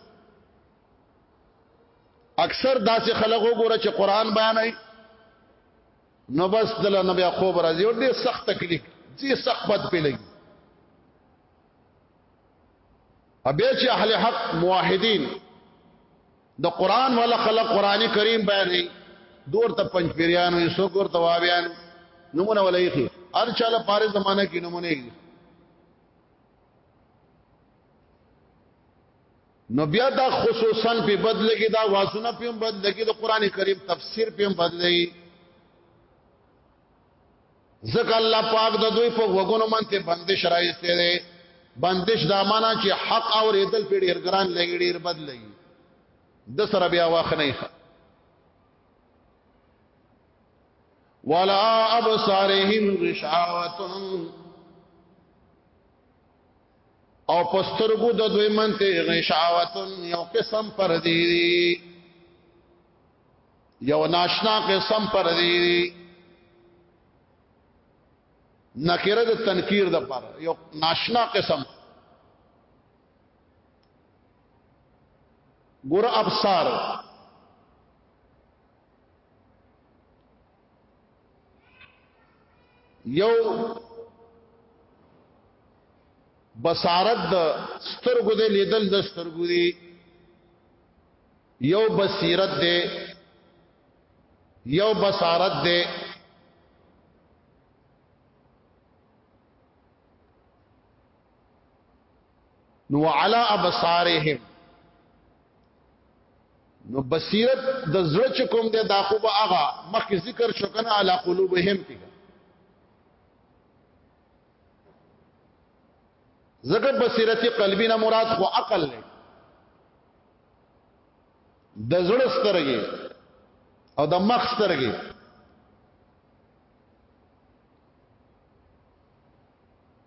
اکثر داسې خلک وګوره چې قران بیانای نو بس دل نه بیا خوب راځي او ډیر سخت تکلیف دې سخت بد پیلې ابیا چې اهل حق موحدین د قران والا خلق قران کریم بیانې دور ته پنځ پیرانو یې سوګور توابیان نمونه ولې خي هر چاله پاره زمانہ کې نمونه نو بیا دا خصوصا په بدل کې دا وازونه په بدل کې د قران کریم تفسیر په بدل کې ځکه الله پاک د دوی په وګونو منته بندش راځته دي بندش دا معنا چې حق او ریدل په ډیر ګران لګي ډیر بد لګي د سره بیا واخ نه ولا ابصارهم غشاوه او پسترګو د دوی منته غشاوتن یو قسم پر دی یو ناشنا قسم پر دی نکره د تنکیر د پر یو ناشنا قسم ګور ابصار یو بصارت د سترګو د لیدل د سترګو دی یو بصیرت دی یو بصارت دی نو علا ابصارهم نو بصیرت د زړه چکم د داخو به هغه مخکې ذکر شو کنه علا قلوبهم کې زګه بصیرت قلبی نه مراد خو عقل نه د زړه سترګې او د مخ سترګې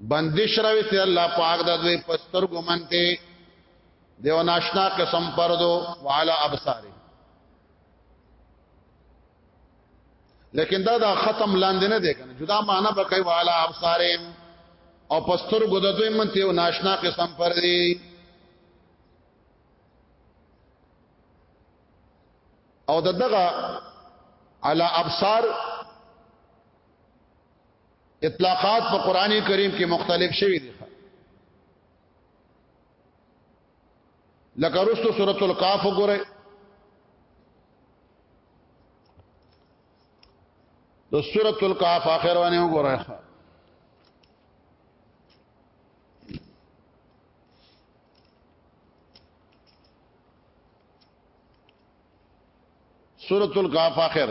بندش راوي ته الله پاک د دوی پستر ګمنته دیو ناشنا قسم پردو وعلى ابصاره لیکن دا دا ختم لاندې نه دی کنه جدا معنا به کوي وعلى ابصاره او پستر ګد دوی منته یو ناشنا قسم پر دی او دغه علا ابصار اطلاقات په قران کریم کې مختلف شوی دي لکه رستو سورۃ القاف وګورئ د سورۃ القاف اخر باندې وګورئ سورۃ القاف اخر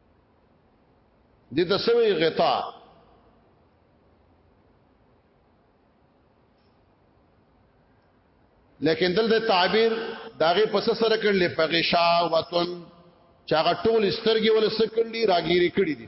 دي تسوي غطا لیکن دلته تعبیر داغه پس سره کړل په غشا وطن چاغه ټول سترګي ول سکړلی راګيري کړی دي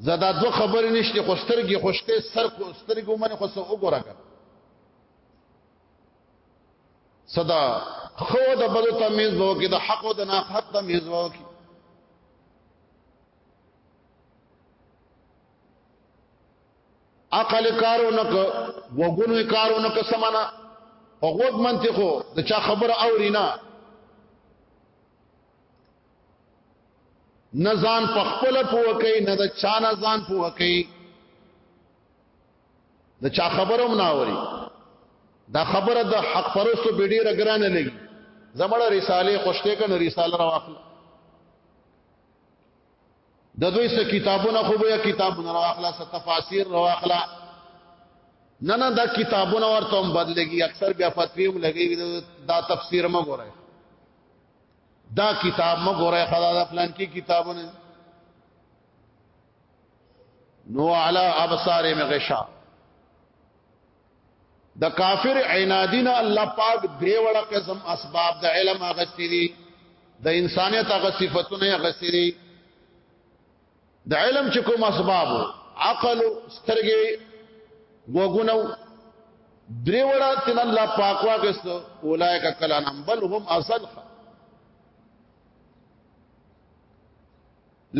زدا دو خبرې نشته خو سترګې خوشته سر کو سترګې ومنه خو سو وګوره کړه صدا خو د بل تمیز وو کې د حق او د ناحق تمیز وو کې عقل کارو نک وګونو کارو نک سمانا او غوږ منطقو د چا خبر اورینا نه ځان په خپل پوه کوي نه د چا نه ځان پوه کوي د چا خبره هم نه اوري دا خبره د حق پرستو به ډیره ګرانه لګي زمړه رساله خوشته کنه رساله راوخل د دوی څخه کتابونه خو به کتابونه راوخل څه تفاسیر راوخل نه نه دا کتابونه ورته هم بدلږي اکثر بیا فتوی هم لګي دا تفسیر ما ګورای دا کتاب مګوره خدا دا پلان کې کتابونه نو علی ابصار مغشا د کافر عنادین الله پاک درې وړه قسم اسباب د علم اغستی دي د انسانیت هغه صفاتونه اغستی دي د علم چې کوم اسباب عقل سترګې وګونو درې وړه تن الله پاک واګست اولایک کلان بل هم اصل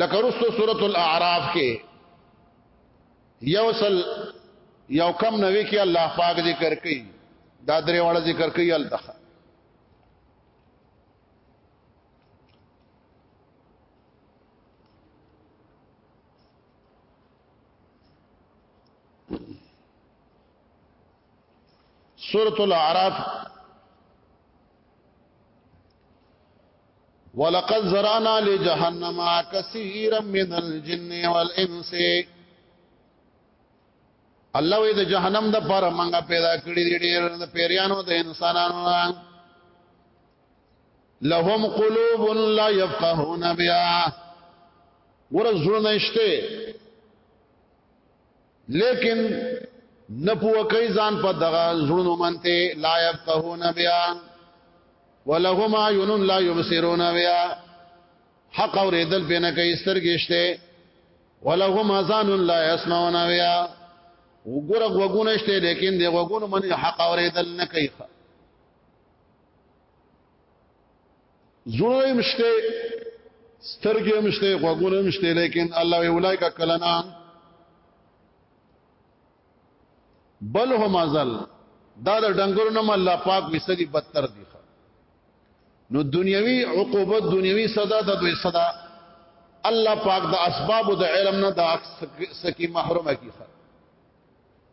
لکه رسو سورۃ الاعراف کې یوصل یو کم نوې کې الله پاک ذکر کوي دا درې وړه ذکر کوي الله سورة الاعراف ولقد زرعنا لجهنم كثيرا من الجن والانس الله وی د جهنم د پر منګه پیدا کړی دی ډیر د پیریانو د انسانانو لهم قلوب لا يفقهون بها ورزړه نشته لیکن نه پوه کوي ځان په دغه زړونو منته لا يفقهون بها ولهم عيون لا يبصرون بها حق اوریدل پینه کوي سترګېشته ولهم اذان لا يسمعون بها وګوره وګونه شته لیکن دی وګونه من حق اوریدل نه کوي زړه مشته سترګې مشته غوګونه مشته لیکن الله وی اولایک کلنا بل هم ازل دا د ډنګرو نم الله پاک وسدي بدتر دي نو دنیوي عقوبت دنیوي صدا د دوی صدا الله پاک د اسباب د علم نه د سکی محرومه کیخه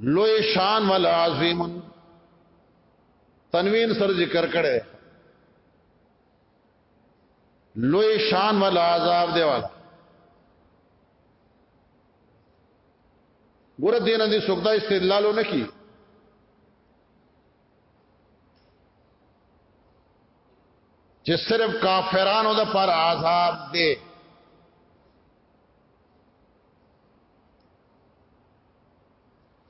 لوی شان ول عظیم تنوین سر ذکر کړي لوی شان ول عذاب دی والا ګور دین دې سوګدا استدلال نه کی چې صرف کافرانو د پر عذاب دی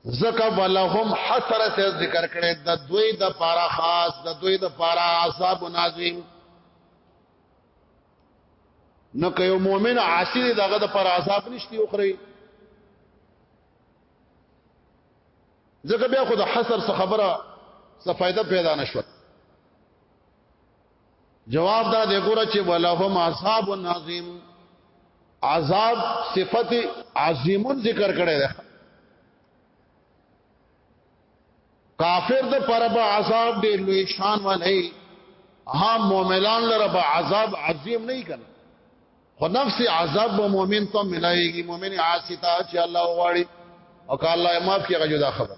زکه ولهم حسرت ذکر کړي د دوی د پارا خاص د دوی د پارا عذاب نازم نو که یو مؤمن عاصی دی دغه د پر عذاب نشتی اخري ځکه بیا خو د حسر څخه خبره څه فائدہ پیدا نشوه جواب دا دی ګوره چې ولهم عذاب عظیم عذاب صفت عظیم ذکر کړی دی کافر د پر به عذاب ډیر لوی شان ولې ها مؤمنان لره به عذاب عظیم نه کړي خو نفس عذاب به مؤمن ته ملایږي مؤمن عاصی ته چې الله غواړي او که الله یې معاف کړي جدا خبر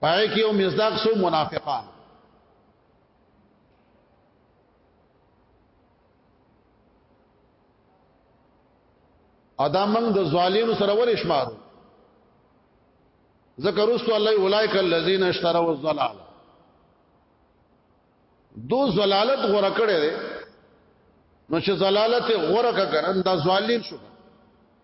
پای کې یو مزداق سو منافقان ادا موږ د ظالمو سره ولې شمارو ذکر رسول الله اولایک الذین اشتروا الضلال دو زلالت غره کړي دي نو چې زلالت غره کړن دا ظالم شو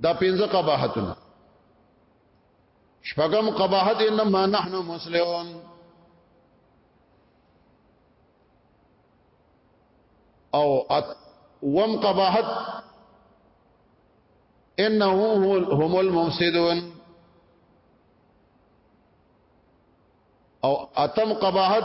دا پنځه قباحتونه شپغم قباحت انما نحن مسلمون او ات وم قباحت انه هم المفسدون او اتم قباحت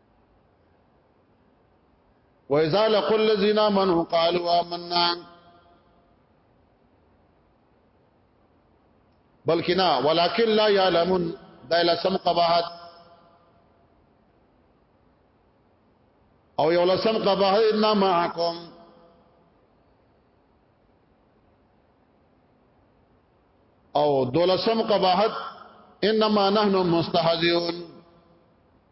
وَإِذَا لقل الَّذِينَ آمَنُوا قَالُوا آمَنَّا بلکنا ولكن لا يعلمون دا لسم قباحت او یو لسم قباحت انا معکم او سم قباحت انما نحن مستحذون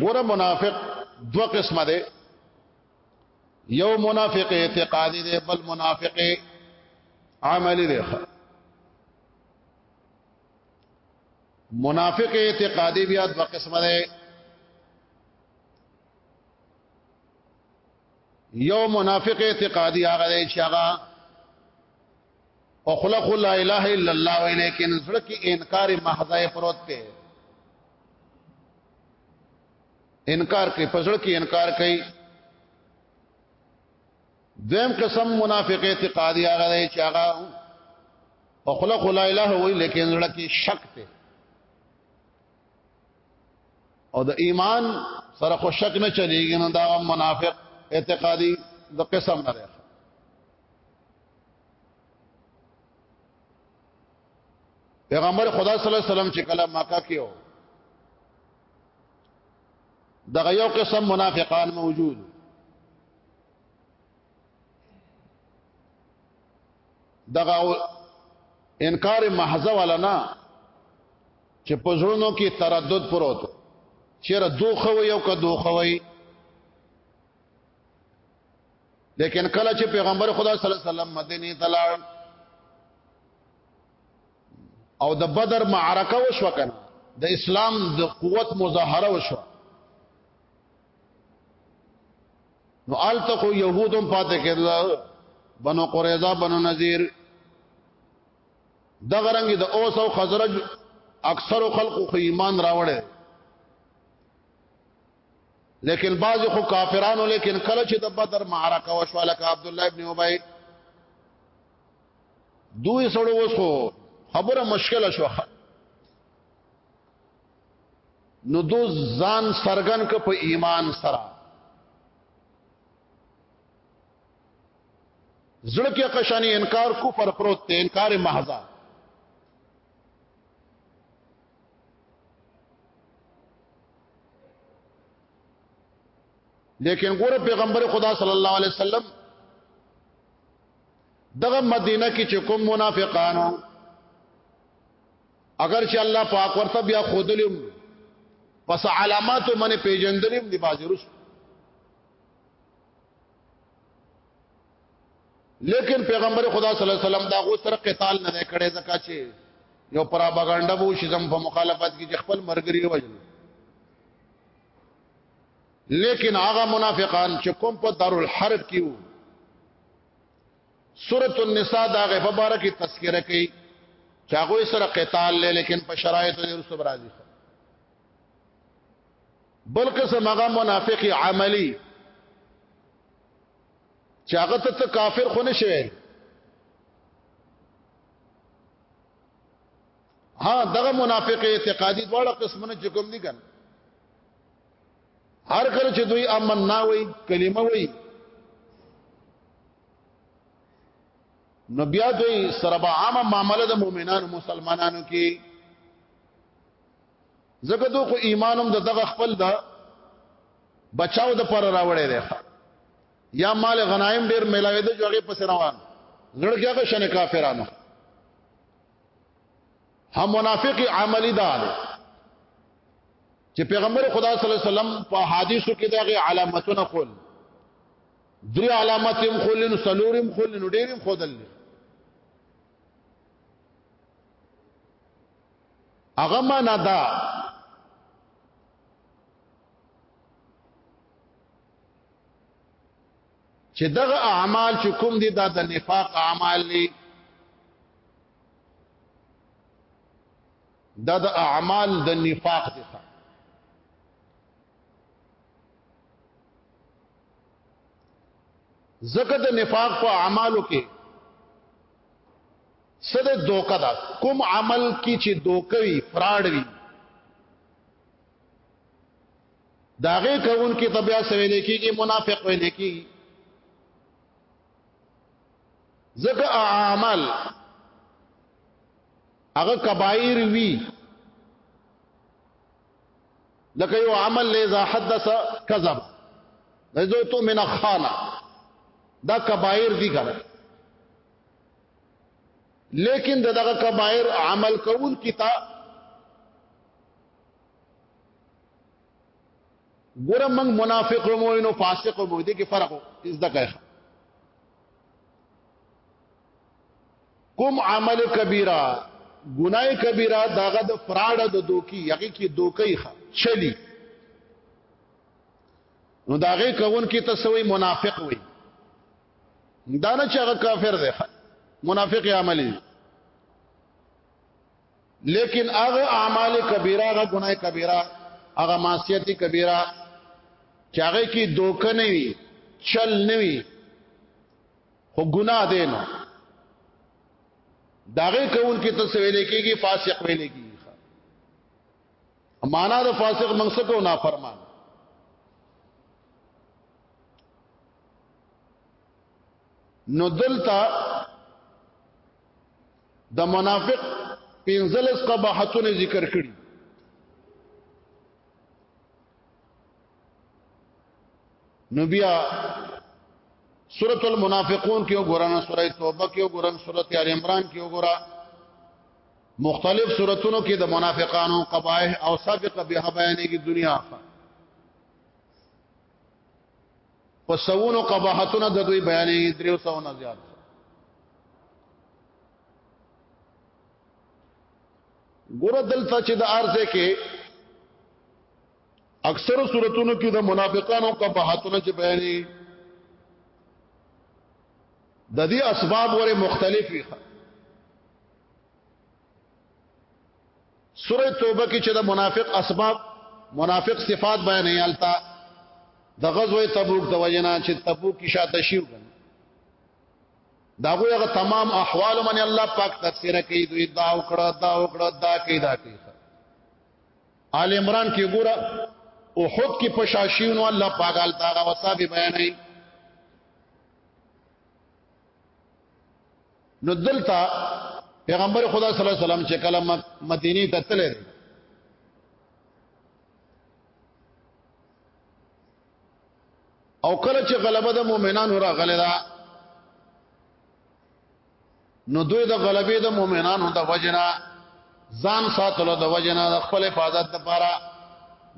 ګوره منافق دو قسمه ده یو منافق اعتقادی ده بل منافق عملی ده منافق اعتقادی بیا دو قسمه ده یو منافق اعتقادی هغه دی چې هغه او خلق لا اله الا الله وی لیکن زړه کې انکار محضای پروت ته انکار کوي پزړه کې انکار کوي دیم قسم منافق اعتقادی هغه دی چې هغه او خلق لا اله وی لیکن زړه کې شک ته او د ایمان سره خو شک نه چلیږي نو دا منافق اعتقادي د قسم نه پیغمبر خدا صلی الله علیه وسلم چې کله مکه کې و دغه یو قسم منافقان موجود دغه انکار محضه ولا نه چې پزړونو کې تردد پروت چیرې دوخه وي او که دوخه وي لیکن کله چې پیغمبر خدا صلی الله علیه وسلم مدینه ته لاړ او د بدر معرکه وشو کنه د اسلام د قوت مظاهره وشو نو آلته خو يهودم پاتې کېدل بنو قریظه بنو نذیر دغه رنګ د اوس او خزرج اکثر خلق خو ایمان راوړل لیکن بعض خو کافرانو لیکن کله چې د بدر معرکه وشو لکه عبد الله ابن ابي دوی سره وسو خبره مشکله شو نو دو ځان سرګن ک په ایمان سره زړه کې قشانی انکار کو پر پروت ته انکار محضا لیکن ګوره پیغمبر خدا صلی الله علیه وسلم دغه مدینه کې چې کوم منافقانو اگر چې الله پاک ورته بیا خودلم پس علامات من پیجندلم دی بازرس لیکن پیغمبر خدا صلی الله علیه وسلم دا غو سره قتال نه کړي ځکه چې یو پراپاګاندا وو چې زم په مخالفت کې خپل مرګري وژل لیکن هغه منافقان چې کوم په دارالحرب کې وو سورۃ النساء دا غیبه بار کې تذکرہ کوي چې هغه سره قتال لې لیکن په شرایط یې رسوب راځي بلکې سمغه منافقي عملی چې هغه ته ته کافر خو نه شوی ها دغه منافق اعتقادي دواړه قسمونه چې کوم دي کنه هر کله چې دوی امن نه وي کلمه وي نو بیا دوی سره به عامه معاملې د مؤمنانو مسلمانانو کې زګه دوه خو ایمانم د دغه خپل د بچاو د پر راوړې دی یا مال غنایم ډیر ملاوي د جوغه پس روان زړه کې هغه شنه کافرانو هم منافق عملی دا دی چې پیغمبر خدا صلی الله علیه وسلم په حدیثو کې دغه علامتونه خول درې علامات هم خول نو سلور هم خول نو ډیر هم خودل هغه معنا دا چې دغه اعمال چې کوم دي دا د نفاق اعمال دي دا د اعمال د نفاق دي زکه د نفاق په اعمالو کې صد دوکه دا کوم عمل کی چې دوکوي فراډ وي داغه کون کې طبيعت سره لیکيږي منافق وي لیکيږي زګه اعمال هغه کبایر وی لکه یو عمل لذا حدث کذب نزوتو من خانه دا کبایر دي کړه لیکن دغه کبایر عمل کول کیتا ګور موږ منافق مو نو فاسق مو دي کې فرق از د کایخ کوم عمل کبیره ګناي کبیره داغه د فراډ د دوکي یقین کې دوکي ښه چلی نو داغه کون کې تسوي منافق وي دا نه چې هغه کافر دی منافق عملی لیکن هغه اعمال کبیره هغه ګناه کبیره هغه معصیت کبیره چې هغه کې دوک نه وي چل نه وي خو ګناه دی نو داغه کول کې ته سویل کېږي فاسق ویل کېږي معنا د فاسق منصب او نافرمان نو دلته د منافق پنځلس قباحتونه ذکر کړي نو بیا سورۃ المنافقون کې وګورئ سورۃ توبه کې وګورئ سورۃ آل عمران کې وګورئ مختلف صورتونو کې د منافقانو قبایح او سابقه به بیانې کې دنیا آخر په سونو قباحتونه د دوی بیانې دریو سو نه زیات ګور دلته چې د ارزه کې اکثر صورتونو کې د منافقانو قباحتونه چې بیانې د دې اسباب وره مختلفي سوره توبه کې چې د منافق اسباب منافق صفات بیانې التا د غزوه تبوک د وجنا چې تبوک کې شاته شیو دا غوغه تمام احوال من الله پاک تفسیر کوي دوی دا وکړه دا وکړه دا کوي دا کوي آل عمران کې ګوره احد کې پشاشیونو الله پاک التا غا وصابي بیانې نو دلته پیغمبر خدا صلی الله علیه وسلم چې کله مدینه ته تللی او کله چې غلبه د مؤمنانو راغله دا نو دوی د غلبې د مؤمنانو د وجنا ځان ساتلو د وجنا د خپل حفاظت لپاره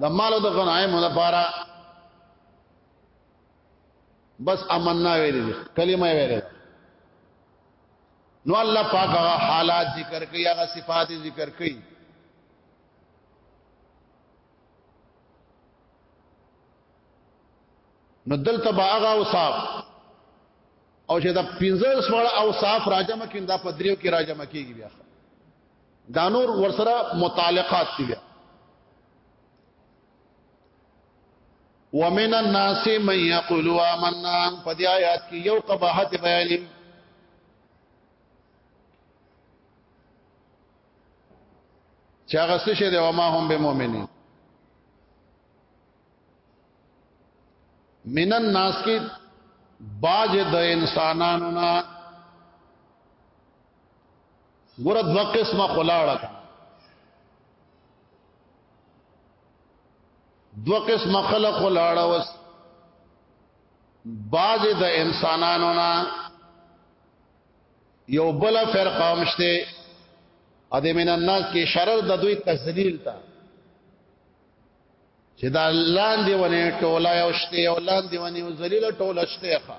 د مالو د غنایمو لپاره بس امننا ویلې دي کلمه ویلې نو الله پاک هغه حالات ذکر کوي هغه صفات ذکر کوي نو دلته با هغه اوصاف او چې دا 15 وړه اوصاف راجمه کین دا پدریو کې راجمه کیږي بیا دا نور ورسره متعلقات دي ومن الناس من يقول آمنا په دې آیات کې یو قباحت بیانې چې هغه څه شه دی او ما هم به مؤمنین من الناس کې باج د انسانانو نه ګور د قسمه خلاړه دو قسم خلق لاړه وس باز د انسانانو نه یو بل فرقه مشته ا دې من الناس کې شرر د دوی تذلیل تا چې دا لاندې ونه ټولا یو شته یو لاندې ونه ذلیل ټولا شته ښه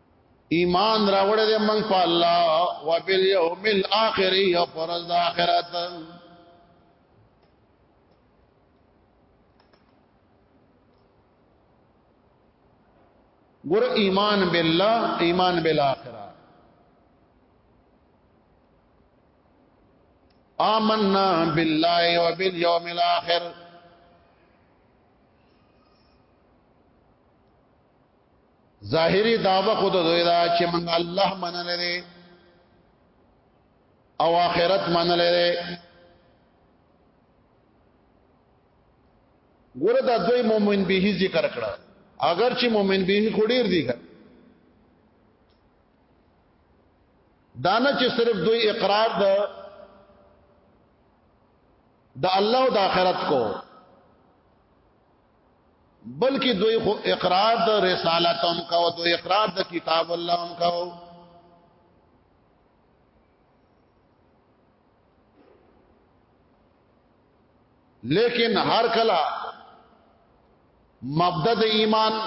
ایمان راوړ دې موږ په الله او بل یوم الاخر او پر د اخرت ګور ایمان بالله ایمان بالاخره آمنا بالله وبالیوم الاخر ظاهری دعوه خود دوی دا چې من الله منل لري او آخرت منل لري ګوره دا دوی مؤمن به ذکر کړه اگر چې مؤمن به خډیر دي دانه چې صرف دوی اقرار ده د الله او د آخرت کو بلکې دوی خو اقرار د رسالت هم کاو دوی اقرار د کتاب الله هم کاو لیکن هر کلا مبدا د ایمان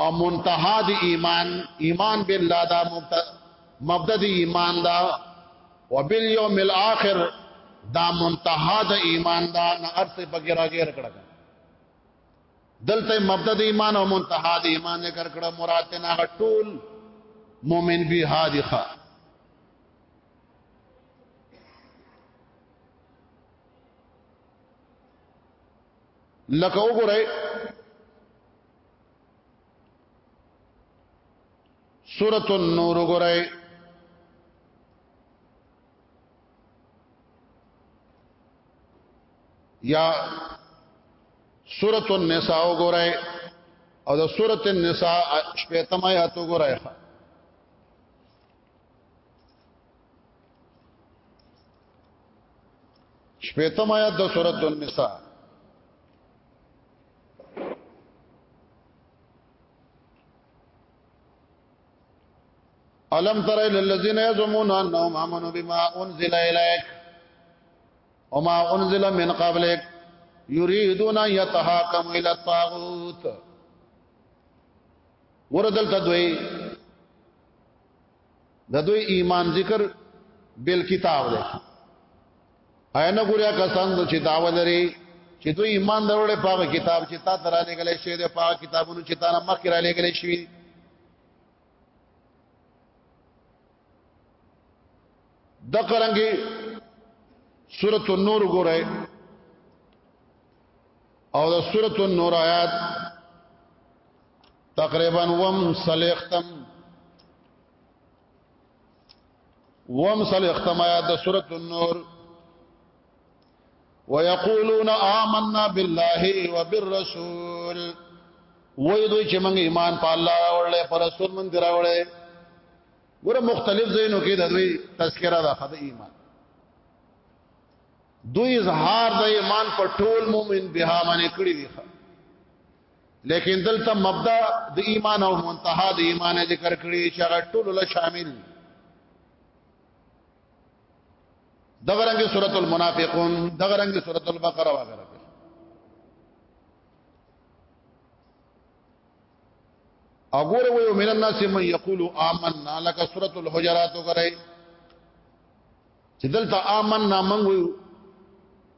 او منتها د ایمان ایمان بالله دا مبدا د ایمان دا وبالیوم الاخر دا منتها د ایمان دا نه ارث بغیر غیر کړه دلته مبدا د ایمان او منتها د ایمان ذکر کړه مراد نه غټول مؤمن به حادثه لکه وګورئ سورۃ النور ګورئ یا سورۃ النساء وګورئ او د سورۃ النساء شپږم آیات وګورئ شپږم آیات د سورۃ النساء الم تر الى الذين يزعمون انهم امنوا بما انزل اليك وما انزل من قبلك يريدون يتحاكموا الى الطاغوت وردل تدوي د دوی ایمان ذکر بل کتاب دی اینه ګوریا کسان چې داوا لري چې دوی ایمان دروړې په کتاب چې تا ترا لګلې شوی دی په کتابونو چې تا نه مخکې را لګلې شوی د قرانګي سورۃ النور ګورئ او د سورۃ النور آیات تقریبا وم سلیختم وم سلیختم آیات د سورۃ النور ويقولون آمنا بالله وبالرسول وای دوی چې موږ ایمان په الله راوړل پر رسول موږ راوړل ګوره مختلف ځایونو کې د دوی تذکرہ ده خدای ایمان دوی اظهار د ایمان په ټول مؤمن به باندې کړی دی لیکن دلته مبدا د ایمان او منتها د ایمان ذکر کړی چې هغه ټول له شامل دغه رنګ سورۃ المنافقون دغه رنګ سورۃ البقره وغیرہ اګوره ویو من الناس من یقول آمنا لك سورۃ الحجرات وغیرہ چې دلته آمنا من ویو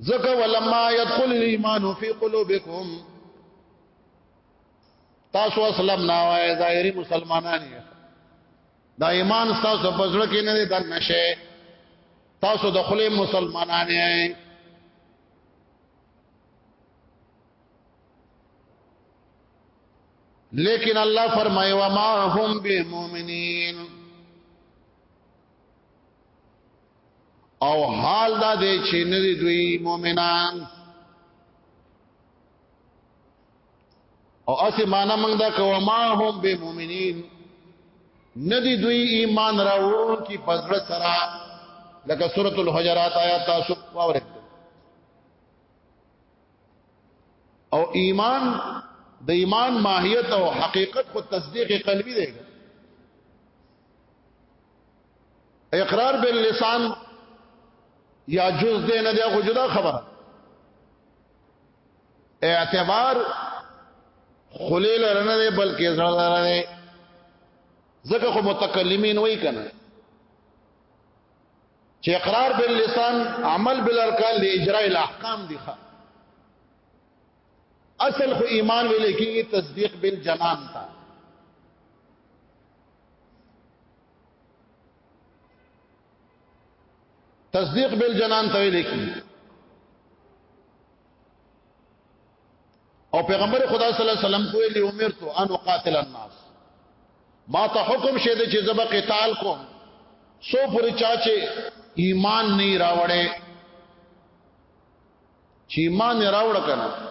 زکه ولما يدخل الايمان في قلوبكم تاسو اسلام نه وای ظاهري مسلمانان یې دا ایمان تاسو په ځړ کې نه در نشه تاسو د خله مسلمانان یې لیکن الله فرمایي وما هم بمؤمنین او حال دا دی چې نه دی دوی مؤمنان او اسی معنا موږ دا کوو ما هم به مؤمنین ندی دوی ایمان راوړون کی پزړ سرا لکه سورۃ الحجرات آیات تاسو پاوره او ایمان د ایمان ماهیت او حقیقت کو تصدیق قلبی دی اقرار باللسان یا جز دې نه دی خو جدا خبره اعتبار خلیل رنه دی بلکې زړه رنه ځکه خو متکلمین وای کنه چې اقرار باللسان عمل بالارکان لاجراء الاحکام دی ښه اصل خو ایمان ویل کېږي تصدیق بالجنان تا تصدیق بل جنان ته ویل کی او پیغمبر خدا صلی الله علیه وسلم کوی لی عمر تو ان قاتل الناس ما ته حکم شه د چې زب قتال کوم سو پر چا چې ایمان نه راوړې چې ایمان نه راوړ کنه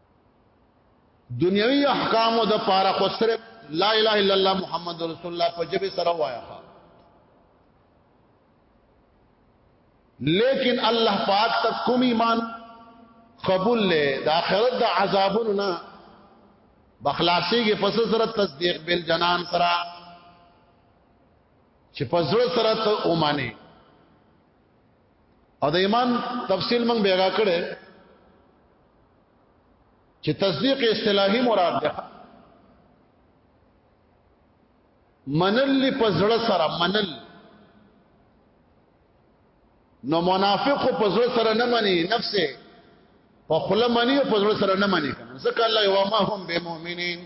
دنیوي احکام د پاره خو صرف لا اله الا الله محمد رسول الله په جبه سره وایا لیکن الله پاک ته کوم ایمان قبول لې د آخرت د عذابونو نه بخلاصي کې پس سره تصدیق بل جنان سره چې پس سره ته اومانه او د ایمان تفصیل موږ بیان کړي چې تصدیق اصطلاحي مراد ده منل په زړه سره منل نو منافق په زړه سره نه مني نفسه په خله مني او په زړه سره نه مني ځکه الله یو ما هم به مؤمنین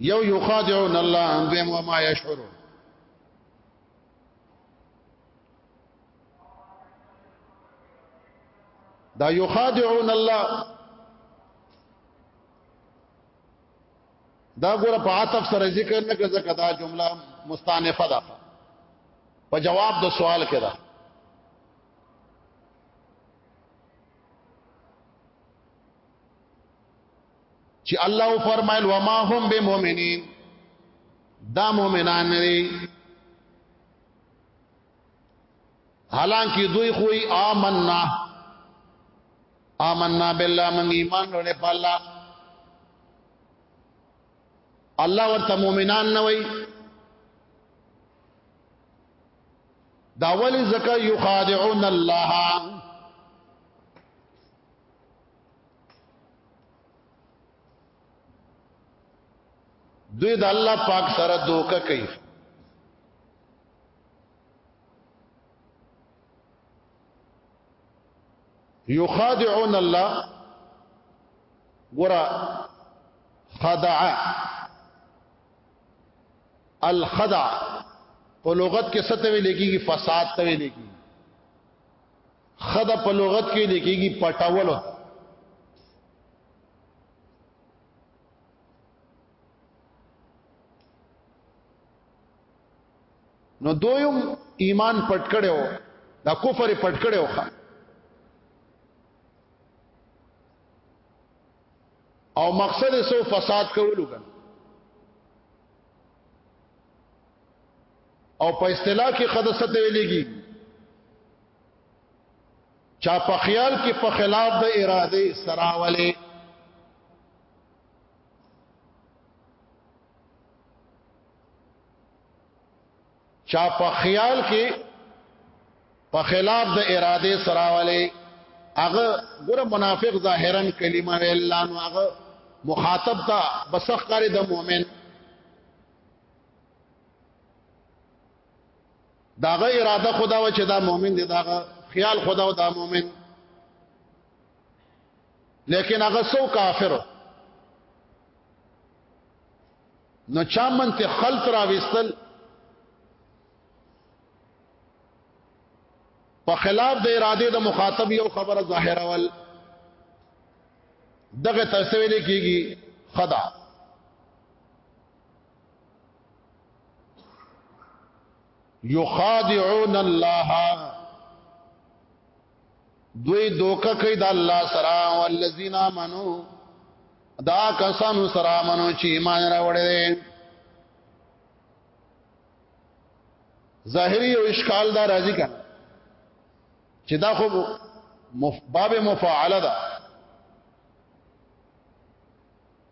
یو یخادعون الله ان بهم وما یشعرون دا یخادعون الله دا ګوره په عطف سره ذکر نه کړه ځکه دا جمله مستانفه ده په جواب د سوال کې ده چې الله فرمایل وما هم بمؤمنین دا مؤمنان نه دي حالانکه دوی خو یې آمنا آمنا بالله من ایمان لري په الله الله ورته مؤمنان نه وای دا ولی زکه یخادعون الله دوی د الله پاک سره دوکه کوي یخادعون الله ګرا خدع الخدع په لغت کې څه ته ویل کېږي فساد ته ویل کېږي خدا په لغت کې لیکيږي پټاولو نو دویم ایمان پټ کړو دا کفر پټ کړو ښا او مقصد یې سو فساد کولو کنه او په اصطلاح کې خدسته ویلېږي چا په خیال کې په خلاف د اراده سراولې چا په خیال کې په خلاف د اراده سراولې هغه ګره منافق ظاهرا کلمه ویل نو هغه مخاطب ته بسخ کاری د مؤمن داغه اراده خدا و چې دا مؤمن دی داغه خیال خدا و دا مؤمن لیکن هغه سو کافر نو چا منته خلط را وستل په خلاف د اراده د مخاطب یو خبره ظاهره ول دغه تسویل کیږي خدا یخادعون الله دوی دوکه کوي د الله سره او الذين امنوا دا کسان سره منو چې ایمان راوړل ظاهری او اشکال دا راځي کنه چې دا خو باب مفاعله ده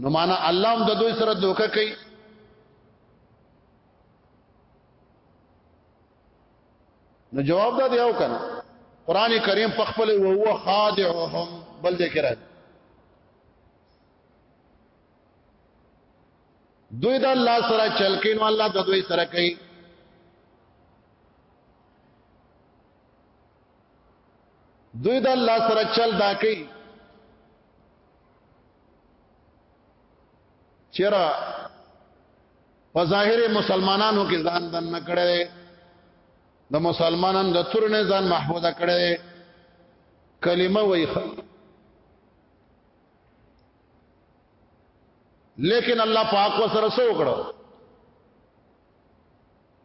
نو معنا الله هم د دوی سره دوکه کوي نو جواب دا دی او کنه قران کریم په خپل او هو خادعهم بل دې کړه دوی دا الله سره چل کین الله د دوی سره کوي دوی دا الله سره چل دا کوي چیرې په ظاهر مسلمانانو کې ځان دن نه کړي د مسلمانانو د تور نه ځان محفوظ کړي کلمه وای لیکن الله پاک وسره سو کړو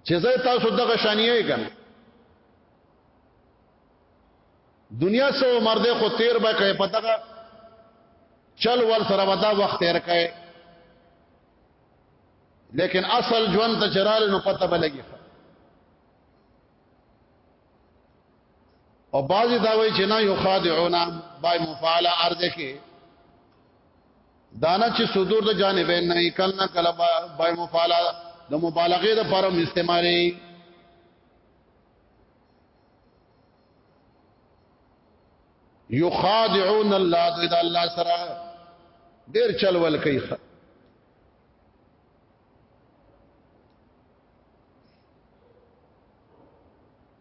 چې زه تاسو دغه شانیه کړم دنیا سو عمر دې خو تیر به کوي په دغه چل ور سره ودا وخت تیر کوي لیکن اصل ژوند ته چرال نو پته بلګي او بعضی دا وایي چې نه یو خادعونا بای مفعله ارزه کې دانا چې صدور د جانبین نه کل نه کله بای مفعله د مبالغه د پرم استعمالي یخادعون الله دوی د الله سره ډیر چل ول کوي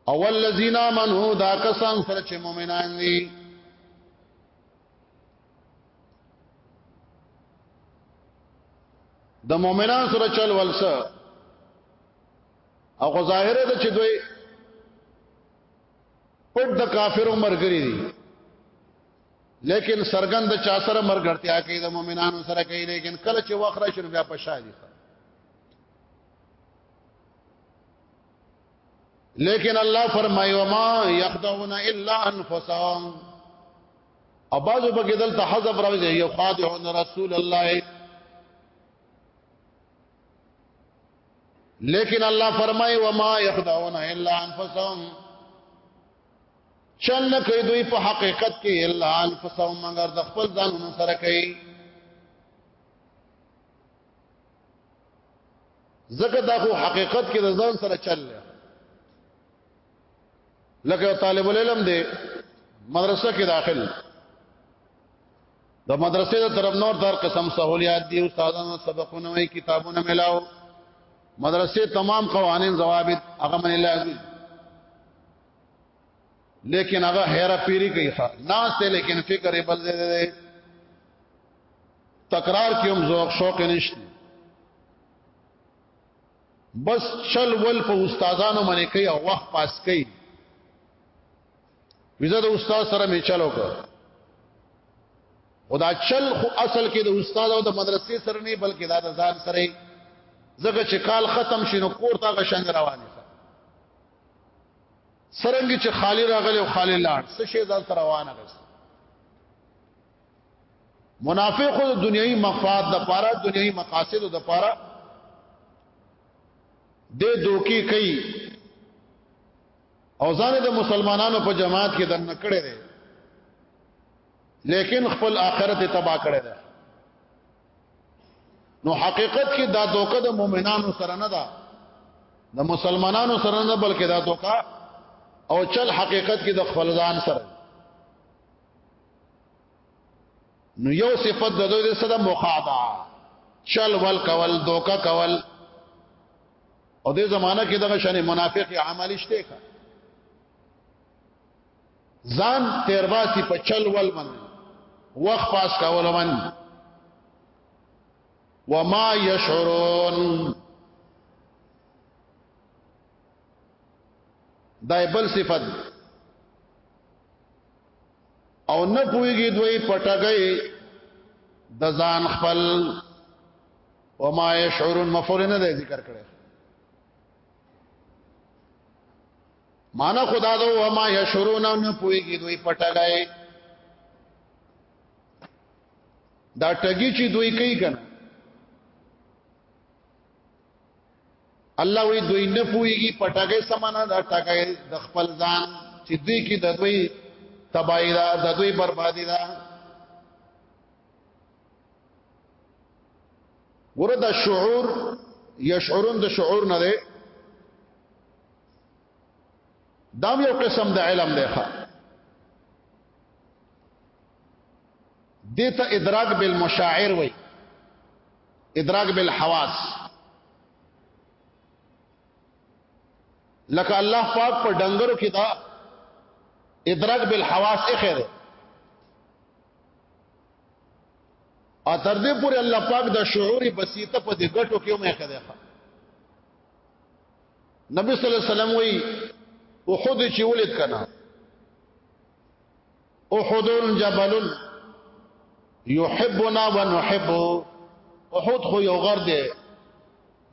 او الذين امنوا دا کسان سره چې مؤمنان دي د مؤمنان سره چل ولسه او خو ظاهر ده چې دوی پټ د کافرو مرګري دي لیکن سرګن د چا سره مرګرتیا کوي د مؤمنانو سره کوي لیکن کله چې وخت راشي بیا په شادي لیکن الله فرمایي وما يخدعون الا انفسهم او بعضو پکې دلته حذف راوځي یو خادعون رسول الله لیکن الله فرمای و ما یخدعون الا انفسهم چل نه کوي دوی په حقیقت کې الا انفسهم مگر د خپل ځانونو سره کوي زکه دا خو حقیقت کې د ځان سره چل لکه طالب العلم دی مدرسه کې داخل د مدرسې د طرف نور تر قسم سہولیات دی استادانو سبقونه وی کتابونه ملاو مدرسې تمام قوانين ضوابط هغه من لازم لیکن هغه هره پیری کوي ناس ته لیکن فکر بل دې دې تکرار کیوم ذوق شوق نشته بس چل ول په استادانو باندې کوي او وخت پاس کوي ویزه د استاد سره می چلو کو او دا چل خو اصل کې د استاد او د مدرسې سره نه بلکې دا د ځان سره زګه چې کال ختم شینو کور تا غشنګ روانه سرنګ چې خالی راغلی او خالی لاړ څه شي ځان سره روانه غس منافق د دنیوي مفاد د پاره دنیوي مقاصد د پاره د دوکي کوي او ځان د مسلمانانو په جماعت کې دنه کړي دي لیکن خپل آخرت تباہ کړي دي نو حقیقت کې دا دوکه د مؤمنانو سره نه ده د مسلمانانو سره نه بلکې دا دوکه او چل حقیقت کې د خپل ځان سره نو یو صفت د دوی د صدا مخادعه چل ول کول دوکا کول او دې زمانہ کې دغه شنه منافق عملی شته کا ځان تیرباسی په چل ول من وخت پاس کول من وما يشعرون دای بل صفت او نه پويږي دوی پټګي د ځان خپل وما يشعرون مفعول نه دی ذکر کړی معنا خدا دو وما يشعرون نه پويږي دوی پټلای دا ټګي چې دوی کوي کنه الله وی دوی نه پويږي پټګي سمانا دا ټګي د خپل ځان چې دوی کې د دوی تباہی دا د دوی بربادي دا ګوره دا شعور یشعرون د شعور نه دی دام یو قسم د علم دی ښا دیتا ادراک بالمشاعر وای ادراک بالحواس لکه الله پاک په ډنګرو کې دا ادراک بالحواس اخره او تر دې پورې الله پاک د شعور بسيطه په دې ګټو کې مې کړه نبی صلی الله علیه وسلم وی احد چې ولید کنا احد جبل يحبنا ونحب احد خو یو غر دی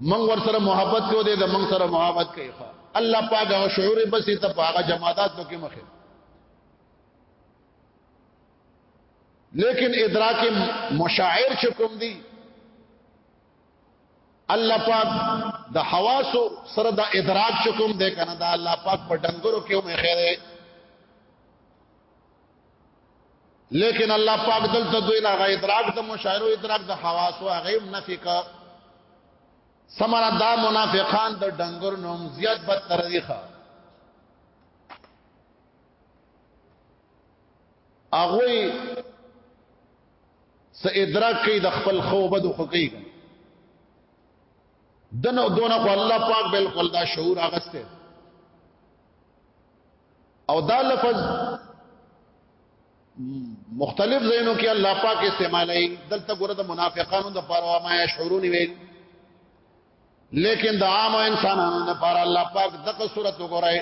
من ور سره محبت کو دی د من سره محبت کوي الله پاک او شعور بسيطه په هغه جماعتاتو کې مخه لیکن ادراک مشاعر چې کوم دي الله پاک د حواس سره د ادراک چې کوم دی کنه دا الله پاک په ډنګرو کې مې خیره لیکن الله پاک دلته دوی نه غي ادراک د مشاعر او ادراک د حواس او غیب نفي کا سمرا دا منافقان د ډنګر نوم زیات بدتر دي ښه هغه سه ادراک کوي د خپل خوب د خوږي دنه دونه خو الله پاک بالکل دا شعور اغسته او دا لفظ مختلف زینو کې الله پاک استعمالای دلته ګوره د منافقانو د پروا ما شعورون ویل لیکن د عام انسانانو لپاره الله پاک دغه صورت وګورای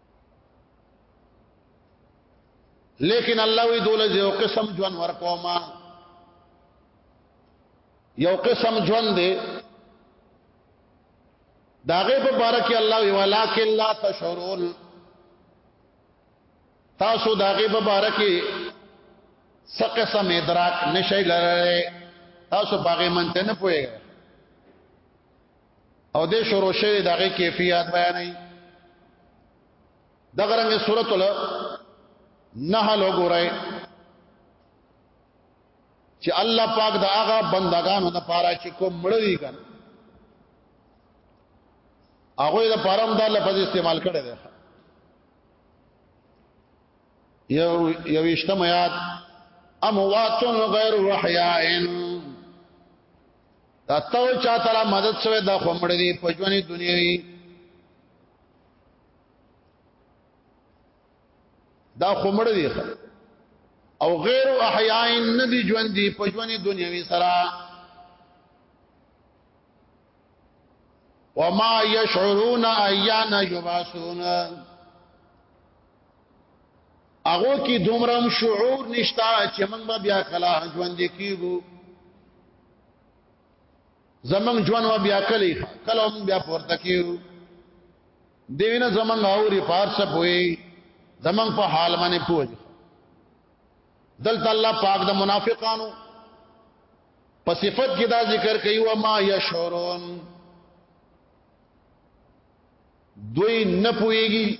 لیکن الله وی دوله یو قسم ژوند ورکوما یو قسم ژوند دی داغه په بار کې الله وی ولکن لا تشعرون تاسو داغه په بار کې څه قسم ادراک نشئ لرئ تاسو باغې منته نه پوهیږئ او د شروع شوی دغه کیفیت بیانې دغه رنګه سورته له نحل وګورئ چې الله پاک دا هغه بندگانو د پاره چې کوم مړ دي کړ هغه د پرم د لفظ استعمال کړي دی یو یو اجتماعات اموات غیر وحیائن کته او چا ترا مدد شوه دا خومړ دي په ژوندۍ دنیوي دا خومړ دي او غیر احیاین ندی ژوند دي په ژوندۍ دنیوي سره وما يشعرون ايان يبعثون هغه کې دومره شعور نشتا چې موږ بیا کلا ژوند کیږو زمنګ ژوند و بیا کلی کله هم بیا پورته کیو دیوینه زمنګ اوري پارس پوي زمنګ په حال باندې پوي دلته الله پاک د منافقانو په صفت کې دا ذکر کوي و ما یشورون دوی نه پويږي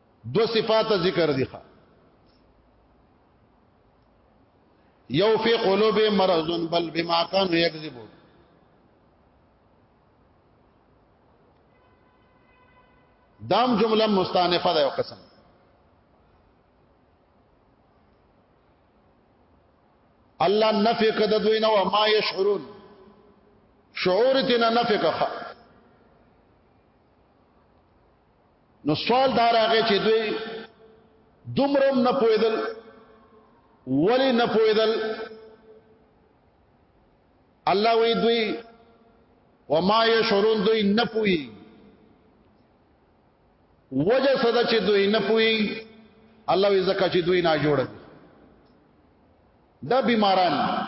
دو صفات ذکر دي یو فی قلوب مرض بل بما كانوا يكذبون دام جمله مستانفه ده یو قسم الله نفی کده دوی نو ما یشعرون شعور تینا نفی کخه نو سوال دا راغی چې دوی دومرم نه پویدل ولی نه پویدل الله وی دوی وما یشعرون دوی نه پوی وجه صدا چې دوی نه پوی الله وی زکه چې دوی نه جوړ دا بیماران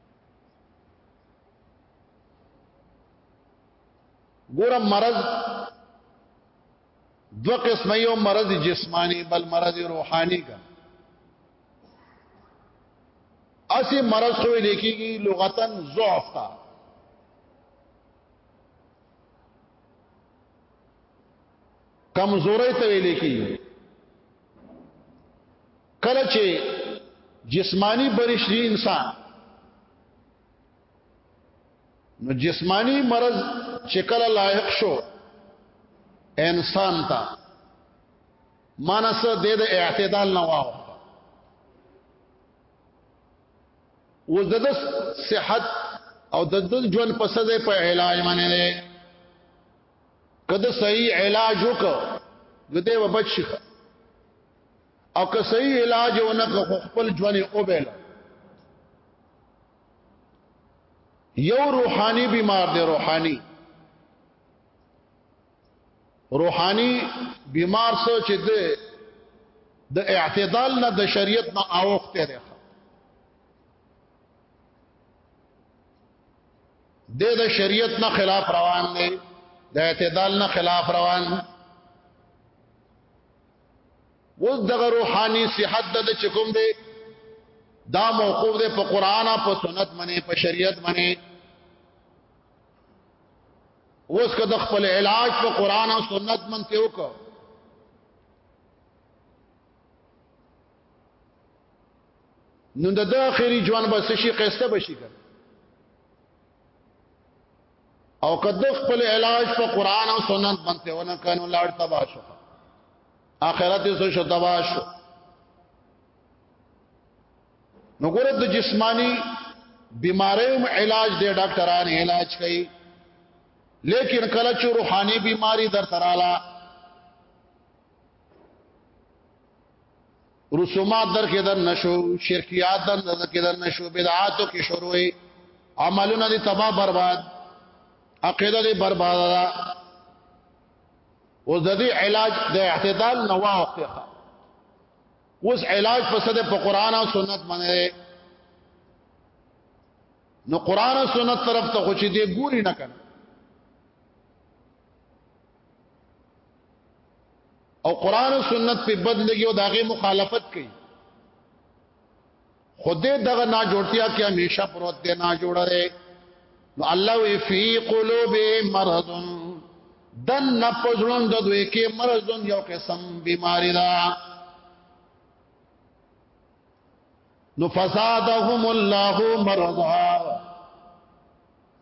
ګور مرض دو قسمه یو مرض جسمانی بل مرض روحانی کا اسی مرض خو لیکيږي لغتا ضعف تا کمزوري ته لیکيږي کله چې جسمانی برش دی انسان نو جسمانی مرض چې کله لایق شو انسان ته مانس د د اعتدال نه واو و د صحت او د د ژوند په سده په علاج باندې نه کده صحیح علاج وک نو دی وبچ شي او که صحیح علاج و نه خو خپل ژوند او بیل یو روحانی بیمار دی روحانی روحانی بیمار سو چې د د اعتدال نه د شریعت نه اوخته دی د د شریعت نه خلاف روان دی د اعتدال نه خلاف روان دی اوس دغه روحاني صحت د چکم دی دا موقوف دی په قران او په سنت باندې په شریعت باندې اوس که د خپل علاج په قران او سنت باندې وکړه نو د اخري ژوند به شي قصه بشي کړ او کده خپل علاج په قران او سنت باندې ونه کانو لاړ تباشو اخرت یې شو تباشو نو ګره د جسمانی بیماریو علاج دی ډاکټران علاج کوي لیکن کله چې روحاني بیماری در تراله رسومات در کې در نشو شرکیات در نظر کې در نشو بدعاتو کې شروعي عملونه دي تباہ برباد عقیده دي برباد ده اوس د دې علاج د اعتدال نه واخته اوس علاج په صد په قران او سنت باندې نو قران او سنت طرف ته خو چې دې ګوري نه کړ او قران او سنت په بدلږي او داغه مخالفت کوي خدای دغه نا جوړتیا کې همیشه پروت دی نا جوړه دی نو الله وی فی قلوب مرض دن نپزړون د دوی کې مرض یو قسم بیماری ده نو فزادهم الله مرضا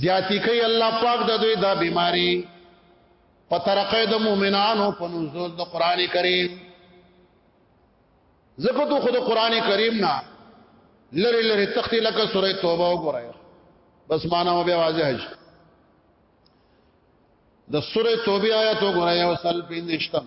زیاتی کوي الله پاک د دوی دا بیماری په ترقه د مؤمنانو په نزول د قران کریم زکه تو خود قران کریم نه لری لری تختی لکه سوره توبه وګورئ بس معنا مو بیا واضح شي د سوره توبه آیات وګورئ او سل پینځتم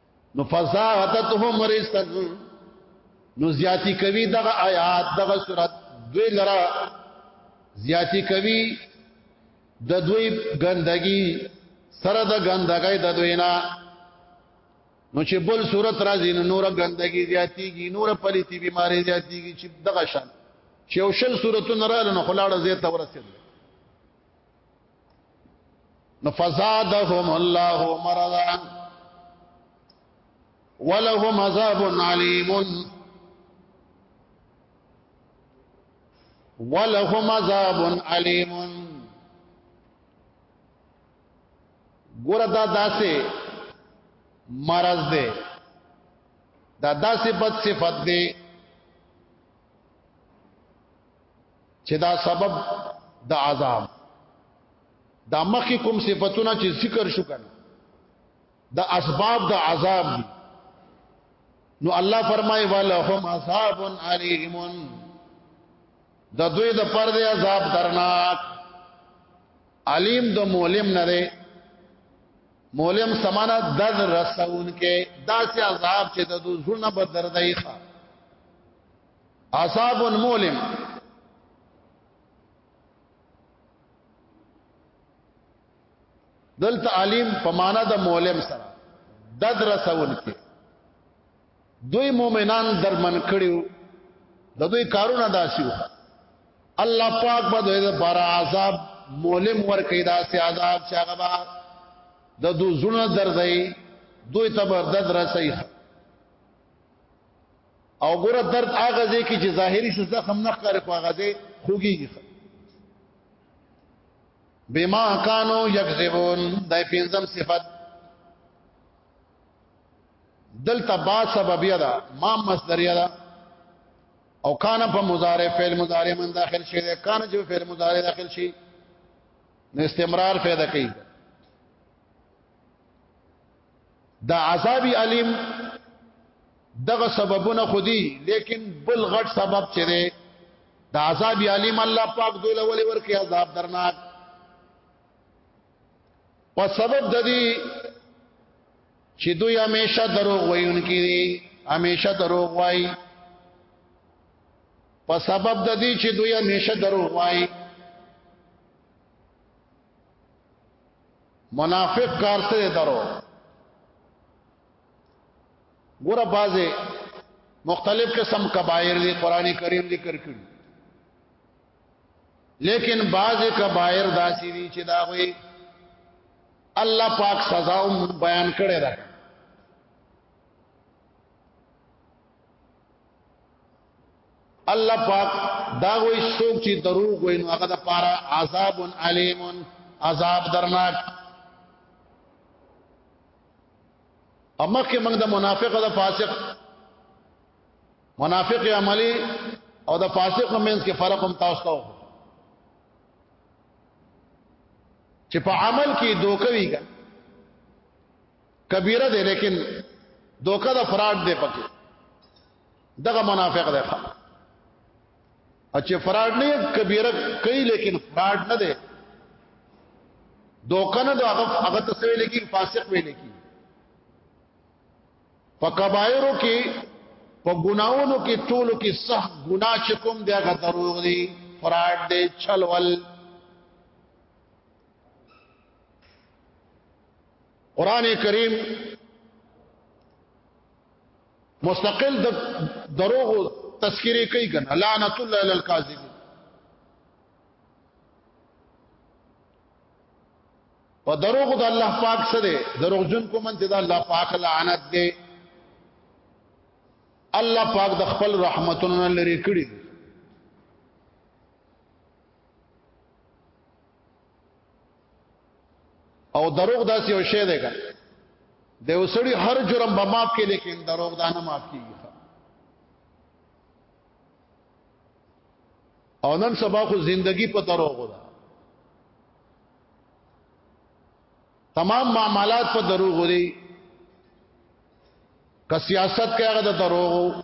نو فزاعتتهم رسن نو زیاتی کوي دغه آیات دغه سورۃ دوی لرا زیاتی کوي د دوی ګندګي سره د ګندګۍ د دوی نه نو چې بل صورت راځي نو نور ګندګي زیاتیږي نور پلیتی بیماری زیاتیږي چې دغه شان چې او شل صورتونه رااله نو خلاړه زیاته ورسېږي نفزادهم الله مرضا ولهم عذاب عليم ولهم عذاب عليم ګور دا داسې مرض دی دا داسې بد صفت دی چې دا سبب د عذاب دا مخکې کوم صفاتونه چې ذکر شو کنه د اسباب د عذاب دي نو الله فرمایي ولهم عذاب علیم د دوی د پر د عذاب درناک علیم د مولم نه دی مولم سمانا دد رسون کې داسې عذاب چې د دوی زړه بدر دی ښه عذاب مولم دل تعلیم په معنا د مولم سره د درسون کې دوی مؤمنان درمن کړیو د دوی کارونه داسیو الله پاک به دوی د بار عذاب مولم ور کوي داسې عذاب چې هغه به د دوی زړه درځي دوی ته بر د درسي او ګوره درد هغه ځای کې چې ظاهري شو زخم نه ښکاري خو هغه ځای خوږيږي بما کانو یکذبون دای پینځم صفت دلته با سببیه ده ما مصدریه ده او کان په مضارع فعل مضارع من داخل شي ده کان چې فعل مضارع داخل شي نو استمرار پیدا کوي د عذاب الیم دغه سببونه خودي لیکن بل غټ سبب چې دی د عذاب الیم الله پاک دوله ولې ورکه عذاب درناک په سبب د دې چې دوی همیشه دروغ وایونکي دي همیشه دروغ وایي په سبب د دې چې دوی همیشه دروغ وایي منافق کار څه دی درو ګوره بازه مختلف قسم کبایر دی قران کریم ذکر کړي لیکن بازه کبایر داسي دي چې دا وي الله پاک سزا بیان کړي ده الله پاک دا وې څوک چې دروغ وې نو هغه د پاره عذاب علیم عذاب درناک امخ کې موږ د منافق او د فاسق منافق عملی او د فاسق منځ کې فرق هم تاسو ته چې په عمل کې دوکوي کبیره دی لیکن دوکه د فراډ دی پکې دغه منافق دی ښا اچھا فراډ نه کبیره کوي لیکن فراډ نه دی دوکه نه دغه هغه ته ویل کی فاسق ویل کی په کبایرو کې په ګناونو کې ټولو کې صح ګنا چې کوم دی هغه دروغ دی فراډ دی چلول قران کریم مستقل د دروغ تذکرې کوي کنه لعنت الله علی الکاذب په دروغ د الله پاک سره دروغ جن کو من چې د الله پاک لعنت دی الله پاک د خپل رحمتونو لري کړی او دروغ داسې یو شی دی د وسړي هر جرم به معاف کې لیکن دروغ دا نه معاف کیږي او نن سبا خو زندگی په دروغ ده تمام معاملات په دروغ دي که سیاست کې هغه د دروغ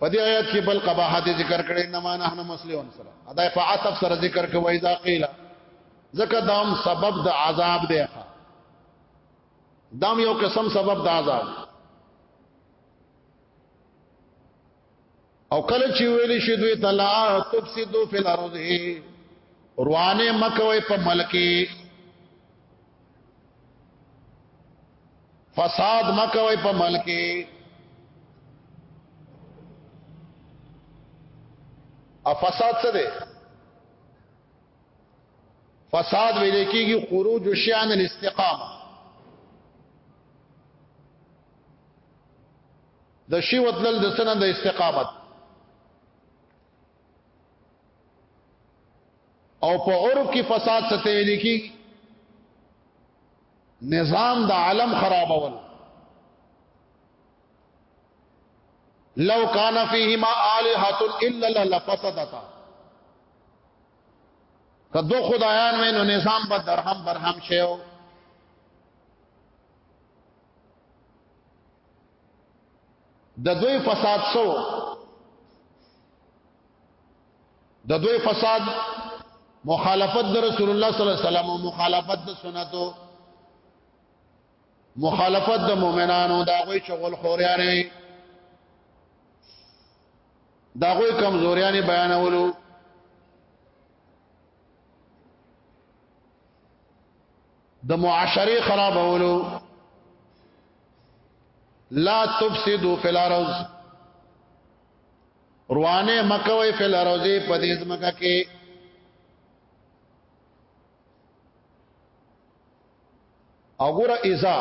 په دې آیات کې بل قباحت ذکر کړي انما نحن مسلمون سره ادا په عطف سره ذکر کوي اذا قيل زکه دام سبب د عذاب دی دام یو قسم سبب د عذاب او کله چې ویل شي دوی تلا تفسدو فی الارض روانه مکوې په ملکی فساد مکوي په ملک او فساد څه دی فساد ویل کېږي خروج شان الاستقامه د شی وتل د سنن د استقامت او په عرب کې فساد څه ته ویل کی نظام د عالم خرابول لو کان فیهما الہۃ الا لفسدتا کدو خدایان مې نو نظام به درهم برهم شیو د دوی فساد سو د دوی فساد مخالفت د رسول الله صلی الله علیه وسلم او مخالفت د سنتو مخالفت د مؤمنانو دا غوي شغل خوريانه دا غوي کمزوريانه بیانولو د معاشره خرابولو لا تفسدوا فی الارض روانه مکوې فی الارض په دې ځمکه کې او ګور اذا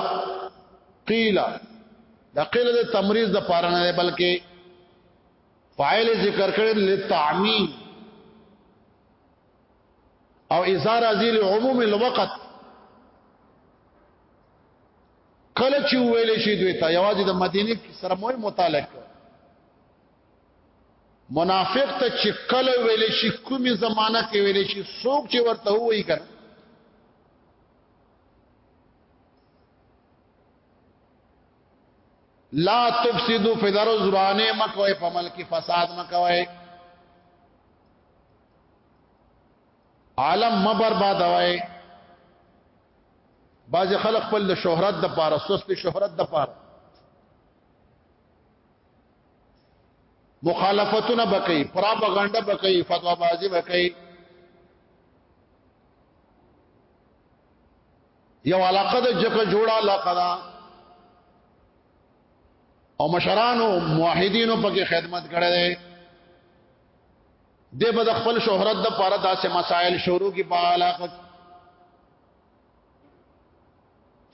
قیل د قیل د تمریز د پاره نه بلکې فاعل ذکر کړي لتعمیم او اذا راځي له عموم الوقت کله چې ویل شي دوی ته یوازې د مدینه سره مو متعلق منافق ته چې کله ویل شي کومي زمانہ کې ویل شي څوک چې ورته وایي کړه لا تفسدوا في الارض ظلمانه مکوئ په ملک فساد مکوئ عالم مبر با دوای باز خلق خپل د شهرت د پاره سست شهرت د پاره مخالفتونه بکې پراپاګاندا بکې فتوا بازی بکې یو علاقه د جګه جوړه علاقه ده او مشرانو موحدینو پکې خدمت کړي دي دی به خپل شهرت د پاره داسې مسائل شروع کی په علاقه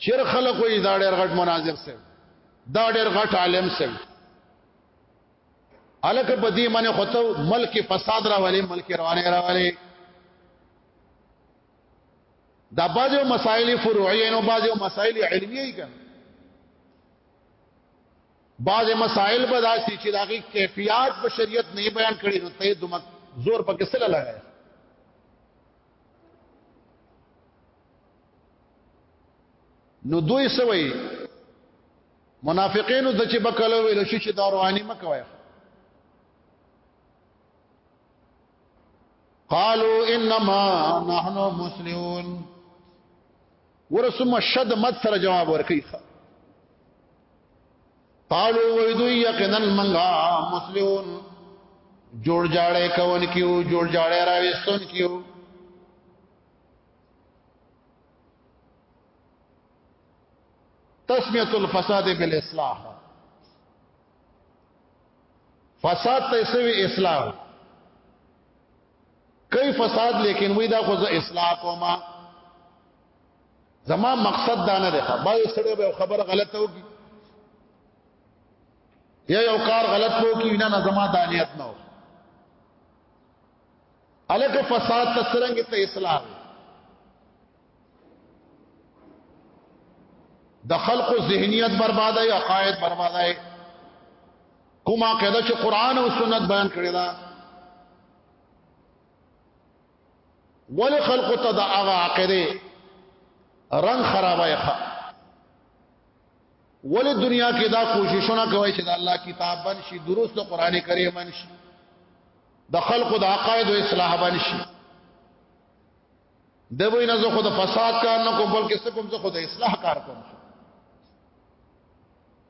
چیر خلک وي دا ډېر غټ مناظر سي دا ډېر غټ عالم سي الک په دې باندې خطو ملک فساد راولي ملک روانه راولي دا بعضو مسائل فروعی نو بعضو مسائل علمی ای کن بعض مسائل به داسي چې داغي کیفیت په شریعت نه بیان کړي نو ته دمک زور پکې سره لګای نو دوی سوي منافقینو د چې بکلو ویل شي چې دا رواني مکوي قالوا انما نحن مسلمون ګوره ثم شد مد سره جواب ورکړي قالو ویدو یقینا منغا مسلمون جوړ جاړه کون کیو جوړ جاړه راوستون کیو تسمیت الفساد بالاصلاح فساد ته سوی اصلاح کوي فساد لیکن وی دا خو زه اصلاح کوم زما مقصد دا نه دی باید سړی به خبره غلطه وکړي یا یو کار غلط وکړي نه نه زما دانیت نه وکړي الک فساد تسرنګ ته اصلاح د خلقو ذهنیت بربادای عقاید بربادای کومه قاعده چې قران او سنت بیان کړی دا ول خلق ته د هغه عقیده رنگ خرابای ښه ول دنیا کې دا کوششونه کوي چې د الله کتاب بن شي درست قران کریم بن شي د خلق د عقاید او اصلاح بن شي د وای نه زه خو د فساد کار نه کوم بلکې څه کوم زه خو د اصلاح کار کوم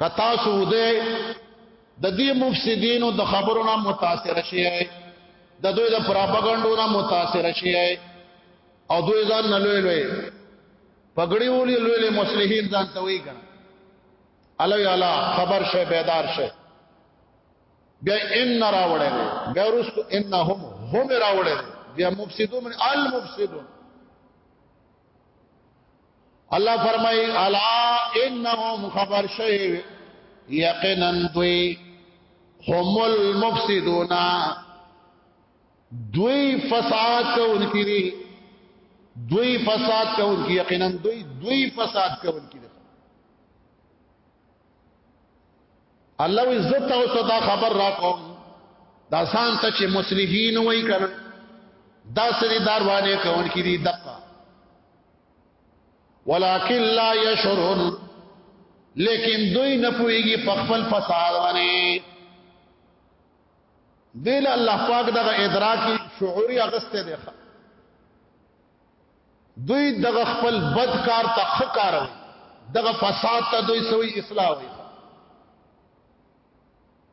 کتا سوده د دې مفسدینو د خبرو نه متاثر شي د دوی د پراپګانډو نه متاثر شي او دوی ځان نه لوی لوی پګړی ولې لوی لوی مصلحین ځان ته وی کړه الو یالا خبر شه بیدار شه بیا ان راوړل بیا ورستو انهم هم راوړل بیا مفسدون المفسدون الله فرمای الا انهم خبر شی یقینا دوی هم المفسدون دوی فساد کوونکي دي دوی فساد کوونکي یقینا دوی دوی فساد کوونکي دي الله وي زته او صدا خبر را کوم دا سان ته چې مصلحین وای کړه دا سری داروانه کوونکي دي دقه ولکن لا یشرون لیکن دوی نه پويږي په خپل فساد باندې دل الله پاک دغه ادراکي شعوري اغسته دی دوی دغه خپل بد کار ته خکار دغه فساد ته دوی سوی اصلاح وي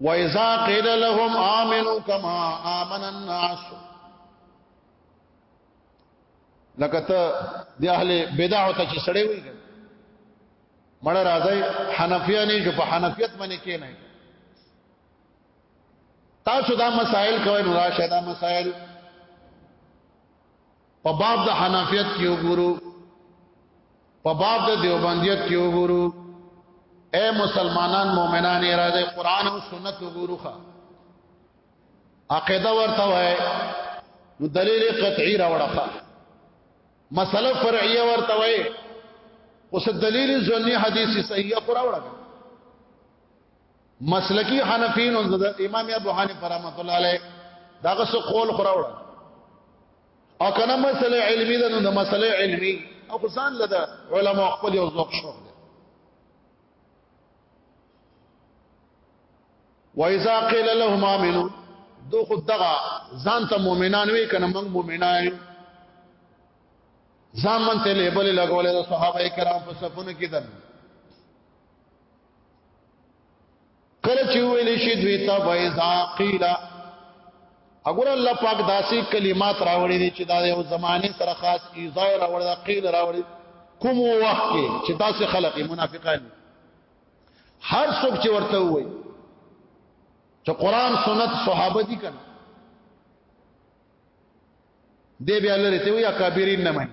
وَإِذَا قِيلَ لَهُمْ آمِنُوا كَمَا آمَنَ النَّاسُ لکه ته د اهل بدعو ته چې سړی وي مړه راځي حنفیه نه جو په حنفیت باندې کې نه تاسو دا مسائل کوئ نو راشه دا مسائل په باب د حنفیت کې وګورو په باب د دیوبندیت کې وګورو اے مسلمانان مؤمنان اراده قران او سنت وګورو ښا عقیده ورته وای نو دلیل قطعی راوړه مسله فرعیه ورته وای اوس دلیل ځنی حدیث صحیح پر راوړه مسلکی حنفین او امام ابو حنیفه رحمۃ اللہ علیہ داغه سو قول خراوړ او کنه مسله علمی ده نو مسله علمی او ځان لدا علما خپل یو ذوق شو وَإِذَا قِيلَ لَهُمْ آمِنُوا دو خود دغه ځان ته مؤمنان وی کنه موږ مؤمنان یو ځان من ته لیبل لګولې د صحابه کرام په صفونو کې دن کله چې ویل شي دوی ته وایذا قیل اگر الله پاک داسې کلمات راوړي دي چې دا یو زمانه سره خاص ایزای راوړي دا قیل راوړي کوم وخت کې چې داسې خلق منافقان هر څوک چې ورته وایي چې قران سنت صحابه دي کنه دی بیا لري ته وی اکابرین نه مانی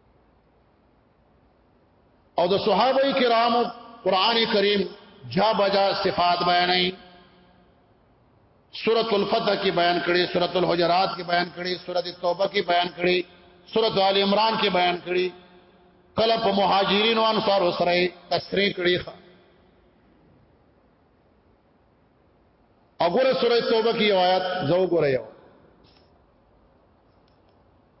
او د صحابه کرامو قران کریم جا بجا صفات بیانای سورۃ الفتح کې بیان کړي سورۃ الحجرات کې بیان کړي سورۃ التوبه کې بیان کړي سورۃ آل عمران کې بیان کړي کله په مهاجرین او انصار سره تسری کړي وګوره سورۃ توبه کې آیات زو ګوره یو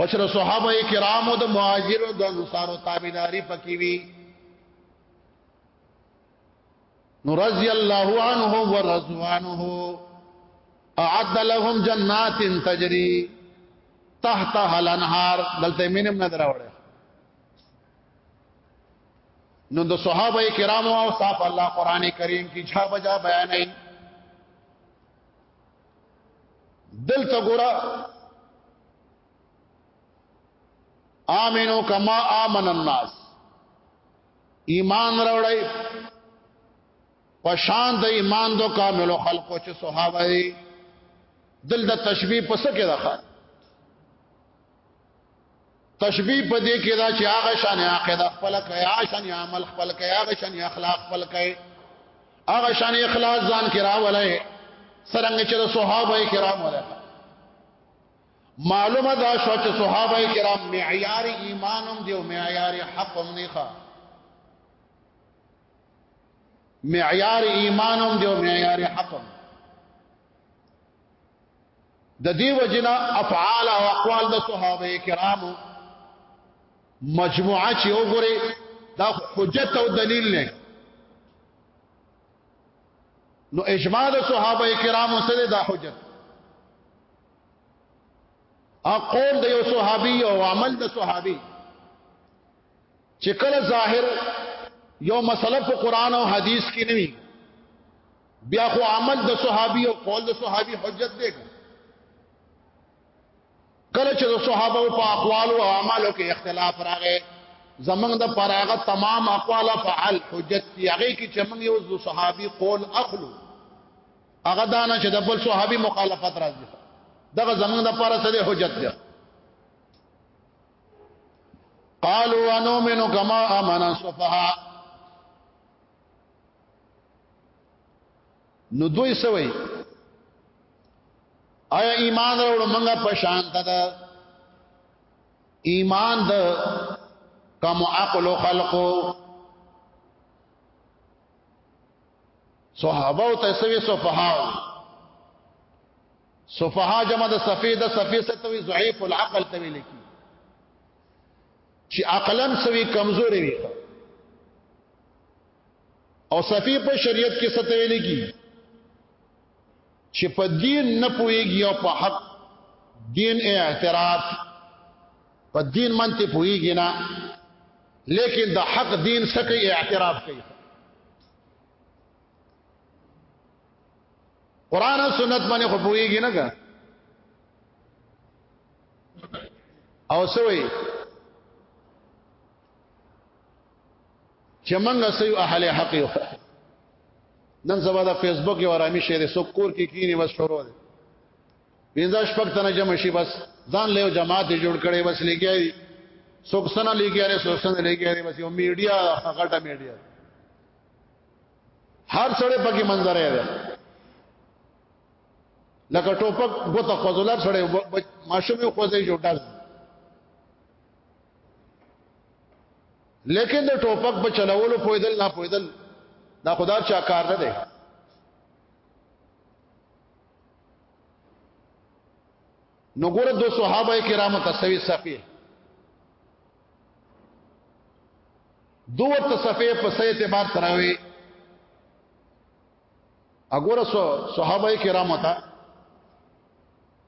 او چې صحابه کرامو د مهاجرو د انصارو تابعداري پکې وي نو رضی الله عنه ورضوانه اعد لهم جنات تجري تحتها الانهار دلته مينم نه دراوړه نو د صحابه کرامو او صاحب الله قران کریم کی جا بجا بیان نه دلته ګورا امنو کما امن الناس ایمان راوړی پشان د ایمان دو کامل خلقو چې صحابه دي دل د تشبیه پس کې راخه تشبیه په دې کې دا چې هغه شان عقیده خپل کوي هغه شان عمل خپل کوي هغه شان اخلاق خپل کوي هغه شان اخلاص ځان کې راولای سرنګ چې صحابه کرام ولا معلومه دا شو چې صحابه کرام معیار ایمانم دی او معیار حقم نه ښه معیار ایمانم دی او معیار حقم د دې وجنا افعال او اقوال د صحابه کرامو مجموعه چې وګوره دا حجت او دلیل نه نو اجماع د صحابه کرامو سره دا حجت اقول د یو صحابي او عمل د صحابي چې کله ظاهر یو مسله په قران او حديث کې نه وي بیا خو عمل د صحابي او قول د صحابي حجت دی کله چې د صحابه په اقوال او اعمالو کې اختلاف راغی زمنګ د پراغه تمام اقوال فعل حجت دی هغه کې چې موږ یو د صحابي قول اخلو هغه دانه چې د بل صحابي مخالفت راځي دغه زمنګ د پاره سره حجت دی قالوا انؤمن كما امن السفهاء نو دوی سوي آیا ایمان راوړو منګه په شان ته ده ایمان د کم عقل خلقو صحابه او تسوی صفها صفها جمع د سفیده سفیه ستوي ضعیف العقل توی لکی چې عقلن سوي کمزوري وي او صفی په شریعت کې ستویل کی چې په دین نه پويږي او په حق دین اعتراف په دین منته پويږي نه لیکن د حق دین سکه اعتراف کوي قران او سنت باندې خو پويږي نه او سوي چې منګه سيو اهل حق یو نن زما د فیسبوک یو آرامي شه دي سو کور کې کینی بس شروع دي پینځه شپږ تنه جمع شي بس ځان له جماعت جوړ کړي بس لګیاري څوک سنا لګیاري څوک سنا لګیاري بس یو میډیا غټه میډیا هر سړی پکې منظر دی لکه ټوپک ګوته خوځولار سړی ماشوم یو خوځي جوړ لیکن د ټوپک په چلولو پویدل نه پویدل دا خدا چا کار نه دی نو ګوره دو صحابه کرامو تسوی صفی دو ورته صفی په سې اعتبار تراوي اګوره صحابه کرامو ته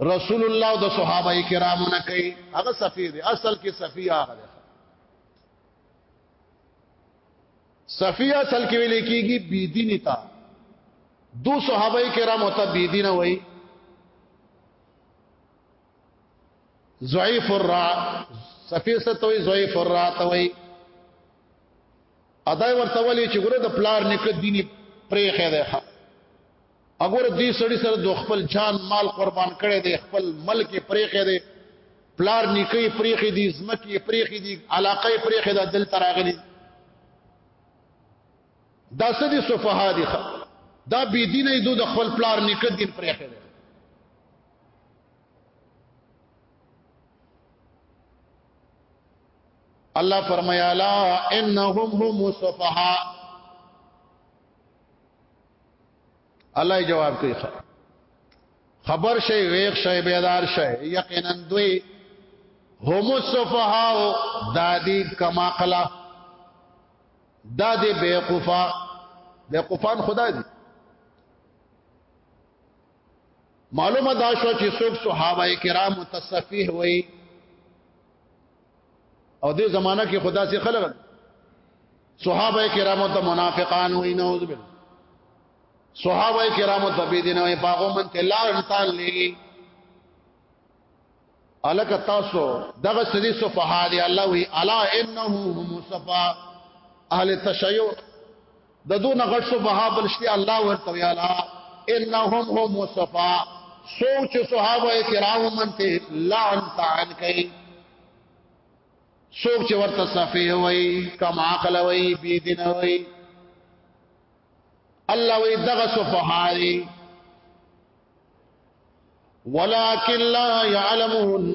رسول الله د صحابه کرامو نه کوي هغه صفی دی اصل کې صفی هغه دی صفی اصل کې ویل کېږي بی دینی تا دو صحابه کرامو ته بی دینه وای ضعیف الرا صفی ستوي ضعیف الرا توي ادا ورته ولي چې ګره د پلار نکړه دیني پرې خې ده اګور دې سړی سره د خپل جان مال قربان کړي دي خپل ملک پرېخې دي پلار نیکي پرېخې دي زمکي پرېخې دي علاقې پرېخې ده دل تراغلي دا سدي صفها دي دا بی دینه دو د خپل پلار نیکه دین پرېخې دي الله فرمایا لا انهم هم صفها الله یې جواب کوي خبر شي ویښ شي بیدار شي یقینا دوی هم السفهاء دادی کما قلا دادی بیقفا بیقفان خدا دی معلومه دا شو چې څوک صحابه کرام متصفیه وي او دې زمانہ کې خدا سي خلق صحابه کرامو ته منافقان وي نعوذ بالله صحابه کرامو ته بي دینه پاغو من ته لار انسان لګي الک تاسو دغه سدي صفه دي الله وي الا انه هم صفا اهل تشيع د دون غټ سو بها بلشتي الله ورته ویالا انهم هم مصطفی سوچ صحابه کرام منته لعن تعن کوي سوچ ورته صفه وي کم عقل وي بي دین وي الله وي دغه صفحاري ولكن لا يعلمون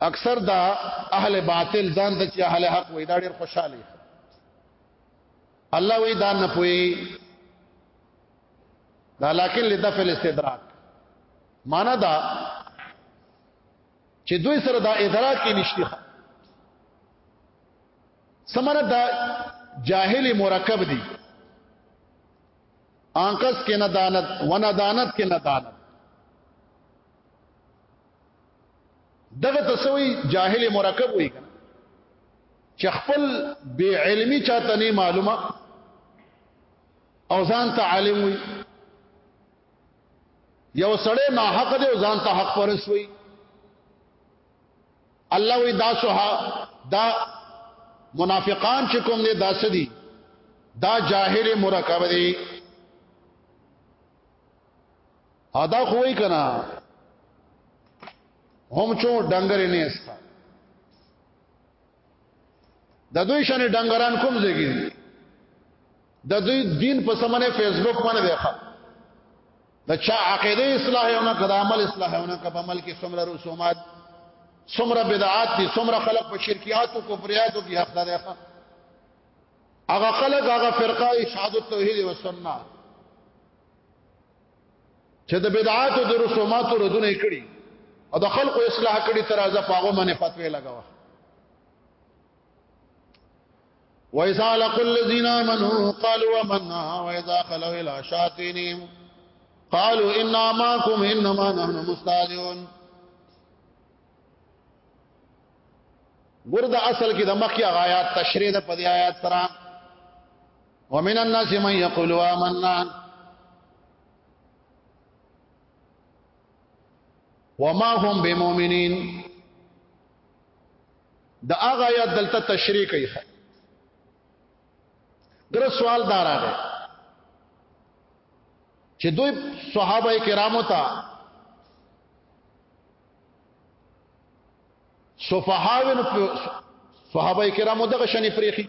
اکثر دا اهل باطل ځان د چې اهل حق وې دا ډېر خوشاله الله وې دا نه پوي دا لکن لدفع الاستدراک معنا دا چې دوی سره دا ادراک کې نشته سمره دا جاهل مرکب دي آنکس کې نه دانت ونه دانت کې نه دانت دغه تسوی جاهل مرکب وي چې خپل بی علمی چاته نه معلومه او ځان ته عالم وي یو سړی نه حق دی او ځان ته حق پرس وي الله وی دا سوها دا منافقان چې کوم دي دا سدي دا جاهل مرکب دي ادا خوې کنا هم چو ډنګر نه استا د دوی شان ډنګران کوم ځګي د دوی دین په سمنه فیسبوک باندې دی ښه د چا عقیده اصلاح یو نه کړه عمل اصلاح یو نه کړه عمل کې څومره رسومات څومره بدعات دي څومره خلق په شرکیات او کفریات کې حق ده ښه هغه خلق هغه فرقه شهادت توحید او سنت چې د بدعات او د رسوماتو ردونه کړي او د خلکو اصلاح کړي تر ازه پاغه باندې فتوی لگاوه وإذا لقوا الذين آمنوا قالوا آمنا وإذا خلوا إلى شياطينهم قالوا إنا معكم إنما نحن مستهزئون ګور د اصل کې د مخکې غایات تشریح د پدې آیات سره ومن الناس من يقول آمنا وما هم بمؤمنين دا هغه یا دلته تشریح کوي ګره سوال دار راغی چې دوی صحابه کرامو ته صفحاوین صحابه کرامو دغه شنی پریخي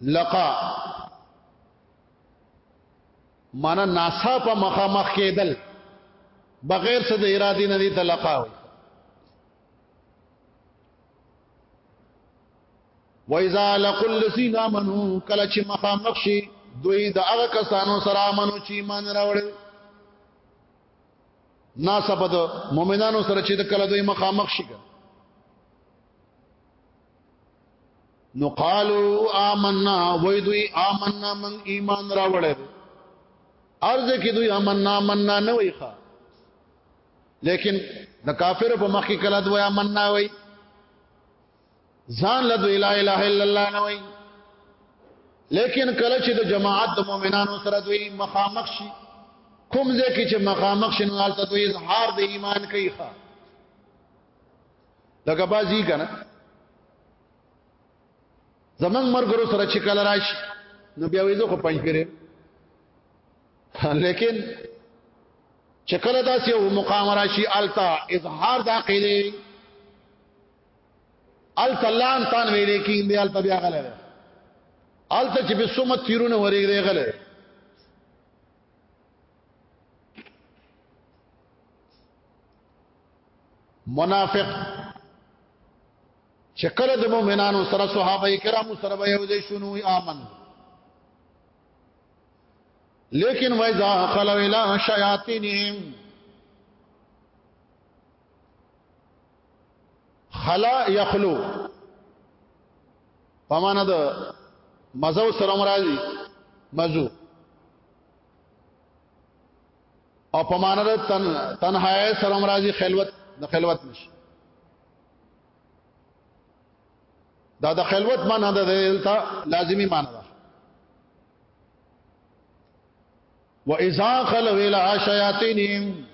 لقا معنا ناسا په مخامخ کېدل بغیر څه د ارادي نه دي تلقا وي وایذا لقل الذين امنوا کله چې مخامخ شي دوی د هغه کسانو سره امنو چې ایمان راوړل ناسا په مؤمنانو سره چې د کله دوی مخامخ شي نو قالو آمنا وای دوی آمنا من ایمان راوړل ارز کې دوی آمنا مننا نه وای ښا لیکن د کافر په مخ کې کله دوی آمنا وای ځان له دوی لا اله الا الله نه وای لیکن کله چې د جماعت د مؤمنانو سره دوی مخامخ شي کوم ځای کې چې مخامخ شنو حالت دوی اظهار د ایمان کوي ښا لکه بازی کنه زمنګ مرګرو سره چې کله راشي نو بیا وې زه خو پنځ پیره لیکن چې کله داسې یو مقام راشي التا اظهار د عقیده التا لان تان ویلې کې دې التا بیا غلې التا چې په سومه تیرونه ورېږي غلې منافق چې کله د مؤمنانو سره صحابه کرامو سره به یو ځای شنو امن لیکن وایذا خلو الی شیاطینهم خلا یخلو پمانه د مزو سره مرادي مزو او په معنا د تن تنهایی سره مرাজি خلوت د خلوت نشي دا د خلوت معنا د دلته لازمی معنا ده و اذا خلو الى شیاطینهم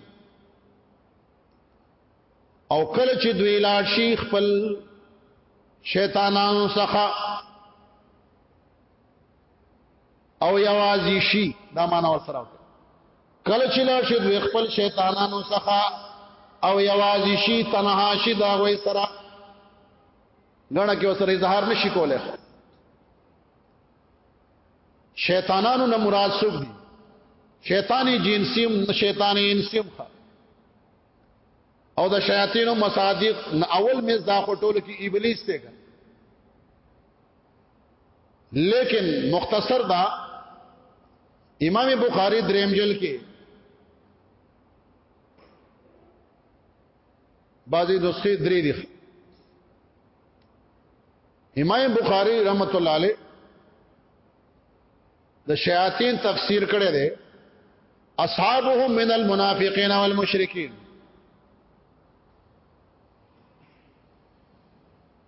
او کله چې دوی لاړ شي خپل شیطانانو څخه او یوازې شي دا معنا وسره کله چې لا شي دوی خپل شیطانانو څخه او یوازې شي تنها شي دا وې سره غنه کې وسره اظهار نشي کوله شیطانانو نه مراد څوک دي شیطانی جنسی او شیطانی انسی او د شیاطینو مصادیق اول مز دا خټول کې ابلیس ته لیکن مختصر دا امام بخاری دریم جل کې بعضی نسخې درې دي امام بخاری رحمت الله علیه د شیاطین تفسیر کړی دی اصحابهم من المنافقین والمشرکین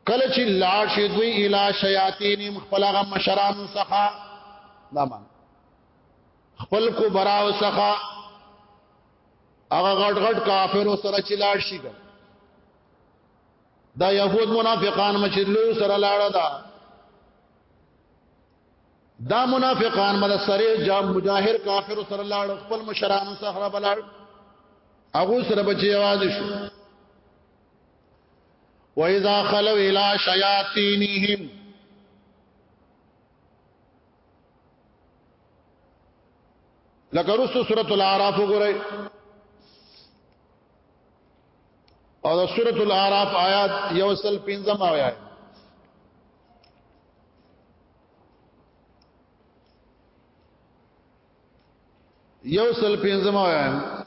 کله چې لاړ شي دوی اله شیاطینهم خپل هغه مشران څخه دا مان خپل کو براو څخه هغه غټ غټ کافر سره چې لاړ شي دا يهود منافقان مچلو سره لاړ دا دا منافقان مل سره جام مجاهر کافر سره لاړ خپل مشران سره بلاړ هغه سره بچي आवाज شو وَإِذَا خَلَوْا إِلَى شَيَاطِينِهِمْ لکه رسو سورۃ الاعراف وګورئ او د سورۃ الاعراف آیات یو سل پنځم آیات یو سل پنځم آیات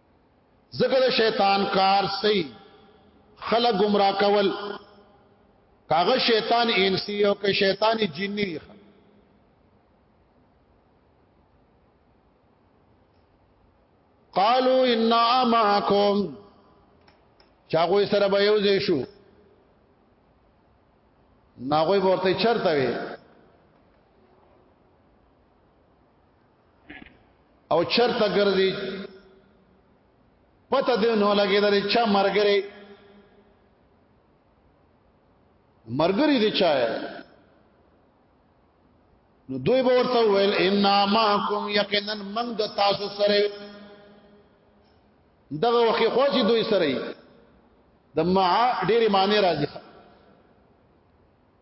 ذکر شیطان کار سي خلق گمراه کول کاغه شیطان انسی او که شیطان جنی قالوا انا معكم چاغوي سره به یو ځای شو ناغوي ورته چرته وي او چرته ګرځي پته دی نو لګي درې چا مرګري مرګري دي چا نو دوی به ورته ویل ان ماکم یقینا من د تاسو سره دغه وخت خو چې دوی سره د مع ډېری معنی راځي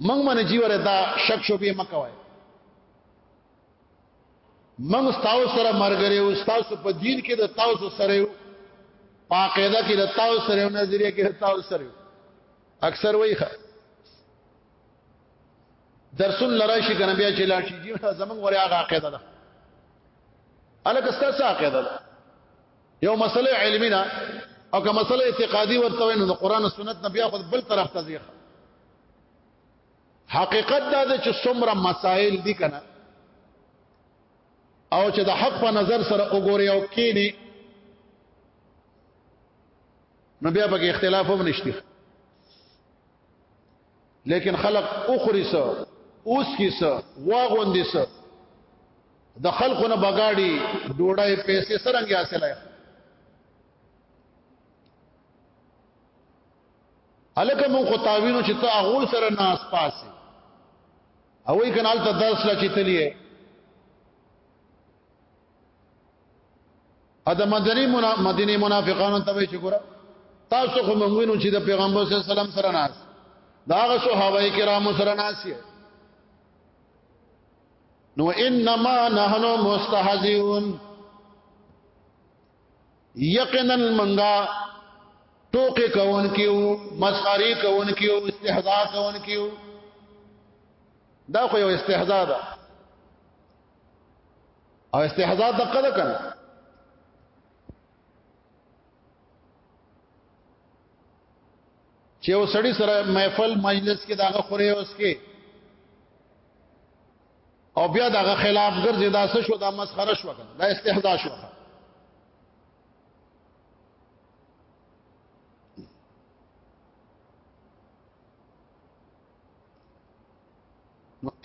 منګ من جیوره دا شک شوبې مکوای منګ ستاو سره مرګره او ستاسو په دین کې د تاسو سره یو پاقیده کې د تاسو سره یو نظریه کې د تاسو سره یو اکثر وایي درسون لرای شي کنه بیا چې لاړ شي دی زمنګ وریا غاقیده ده الکه ستاسو عقیده ده یو مسله علمی نه او که مسله اعتقادي ورته وینو د قران او سنت نه بیا خو بل طرف ته ځي حقیقت دا ده چې څومره مسائل دي کنه او چې د حق په نظر سره وګوري او کینی نو بیا پکې اختلاف هم نشته لیکن خلق اخري سو اوس کی سو واغوندي سو د خلکو نه بغاړي ډوړای پیسې سرنګي حاصلای الکه مون خو تاوینو چې ته هغه سره ناس پاسي او وی کنال ته درس لا چتلیه ا د مدنی منا مدینه منافقانو ته وی شکر تاسو خو مونږ وینو چې د پیغمبر صلی الله علیه وسلم سره ناس دا غو صحابه کرامو سره ناس یې نو انما نحنو مستهزئون یقینا منغا ټوکې کون کیو مسخري کون کیو استهزاء کون کیو دا خو یو استهزاء ده او استهزاء د قد کنه چې یو سړی سره محفل مجلس کې داغه خوري اوس کې او بیا داغه خلاف ګرځي دا څه شو دا مسخره شو دا استهزاء شو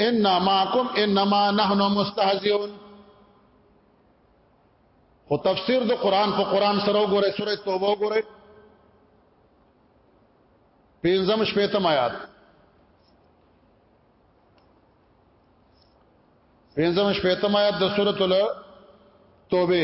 انما معكم انما نحن مستهزئون خو تفسیر د قران په قران سره وګوره سوره توبه وګوره پنځم شپږم آیات پنځم شپږم آیات د سوره توبه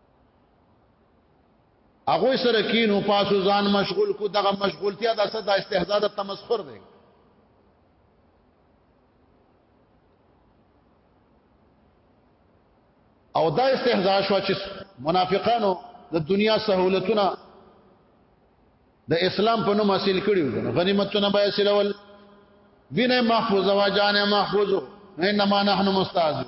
هغه سره کینو پاسو ځان مشغول کو دغه مشغولتیا د صدا استهزاء د تمسخر دی او دا استهزاء شو چې منافقانو د دنیا سہولتونه د اسلام په نوم حاصل کړیو غنیمتونه به حاصلول وینه محفوظه واجانه محفوظو انما نحن مستعذب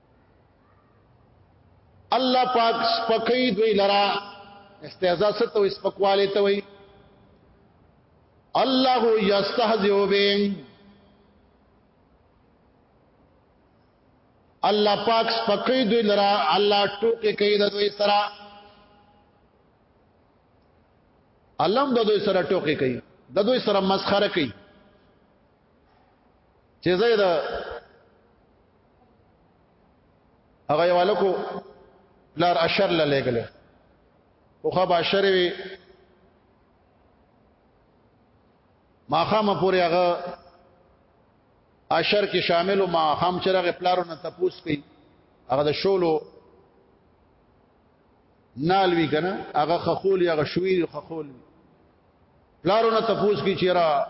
الله پاک سپکې دوی لرا استهزاء ست او سپکواله ته وي الله یستهزئ بهم الله پاک سپکې دوی لرا الله ټوکې کوي د دوی سره علم د دوی سره ټوکې کوي د دوی سره مسخره کوي چې زید هغه یو لکو لار اشر لګل او خو به اشر وی ماخامه پورې هغه اشر کې شامل او ماخام چرغه پلارو نه تپوس کوي هغه د شولو نالوي کنه هغه خخول یا غشویر خخول پلارونه تفوس کی چیرې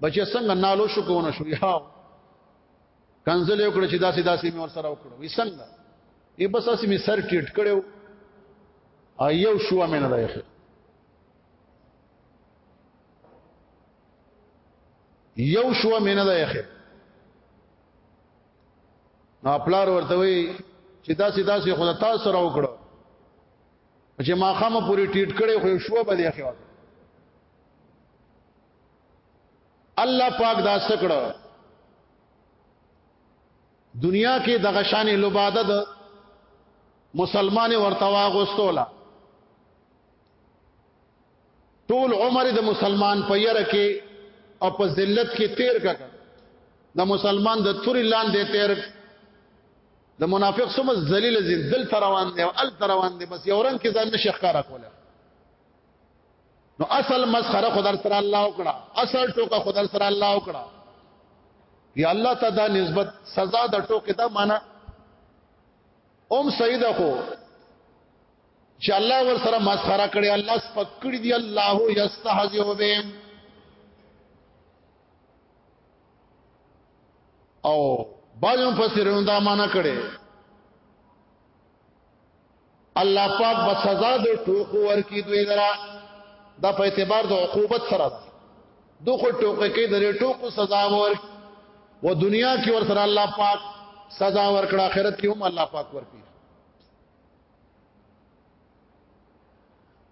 بچی څنګه نالو شو کو نه شو یا کنزل یو کړ چې داسې داسې مې ور سره وکړو وی څنګه ای بس اسې مې سر ټیټ کړو ایو شو مې نه راځي یو شو مې نه راځي نو پلار ورته وی چې دا سیدا سي خدای تاسو را وکړو چې ما خامه پوری ټیټ کړي خو شو به دی خو الله پاک دا سکړو دنیا کې دغه شان لوباده د مسلمان ورتوا غوستولا ټول عمر د مسلمان په یره کې او په ذلت کې تیر کړ د مسلمان د توري لاندې تیر د منافق سم ذلیل ذل تروان دی او ال تروان دی بس یو رنگ کې ځان نشي ښکارا کوله نو اصل مسخره خدای سره الله وکړه اصل ټوکه خدای سره الله وکړه یا الله ته دا نسبت سزا د ټوکې دا معنا اوم سیدا خو چې الله ور سره مسخره کړي الله سپک کړي دي الله یستهزئ بهم او بعضو مفسرون دا معنا کړي الله پاک به سزا د ټوکو ورکی دوی درا دا په اعتبار د عقوبت سره ده دوخه ټوکې کې د ټوکو سزا ور و دنیا کې ور سره الله پاک سزا ورکړه آخرت کې هم الله پاک ورکی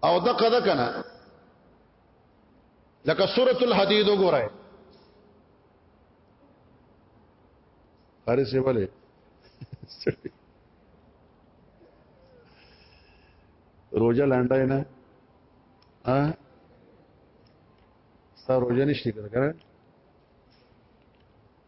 او دغه د کنه لکه سورۃ الحدید وګورئ هرې څه ولې روزه لانډای نه ها ستا روزه نشته کنه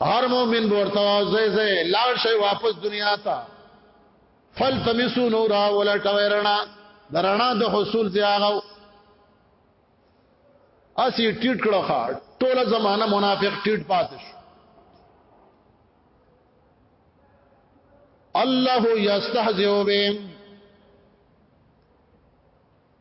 هر مؤمن ورته زې زې لاړ شي واپس دنیا ته فلتمسو نورا ولا ټویرنا درنا د حصول زیاغو اسی ټیټ کړه ښا ټوله زمانہ منافق ټیټ پاتې شو الله یستهزئ بهم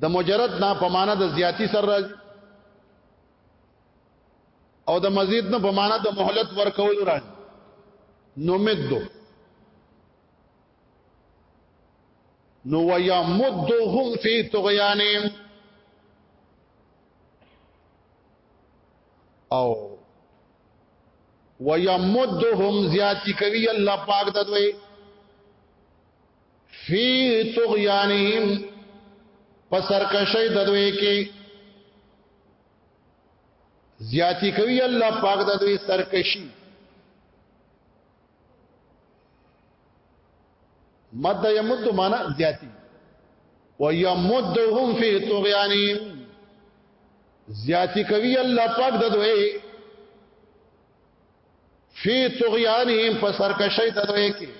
د مجرد نه په معنا د زیاتی سره راځي او د مزید نه په معنا د مهلت ورکول راځي نو مدو نو ویا مدهم فی طغیانهم او ویمدهم زیاتی کوي الله پاک د دوی فی طغیانهم پسرکشی ددوی کې زیاتی کوي الله پاک د دوی سرکشي مد یمد معنا زیاتی و یمدهم فی طغیانهم زیاتی کوي الله پاک د دوی فی طغیانهم فسرکشی دوی کی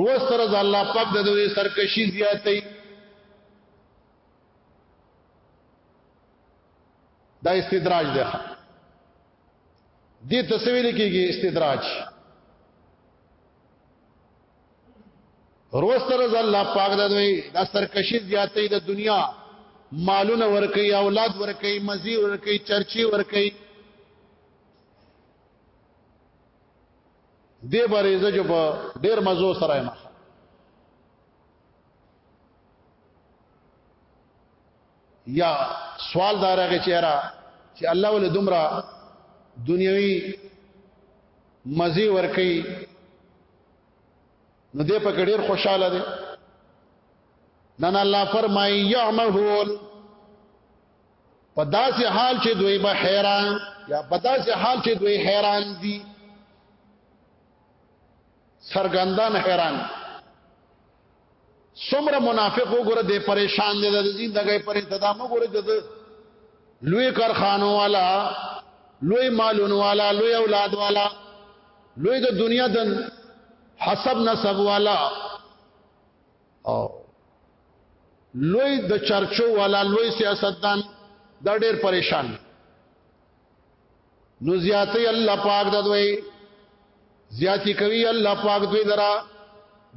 روز سره الله پاک د دوی سرکشی زیاتې دا استدراج دی دې تسویل کېږي استدراج روز تر ځل الله پاک د دوی د سرکشي زیاتې د دنیا مالونه ورکي اولاد ورکي مزي ورکي چرچي ورکي دې بارے زه جو په ډېر مزو سره یم یا سوال دارغه چهره چې الله ول دمرا دنیوي مزي ورکي نو دې په ډېر خوشاله دي نن الله فرمایي يعمهون په داسې حال چې دوی به حیران یا په داسې حال چې دوی حیران دي سرګندان حیران دي څومره منافق وګوره د پریشان دي د زندګۍ پرې تدا مګوره د لوی کارخانو والا لوی مالونو والا لوی اولاد والا لوی د دنیا د حسب نسب والا او لوی د چرچو والا لوی سیاستدان دا ډېر پریشان نو زیاتی الله پاک د دوی زیاتی کوي الله پاک دوی درا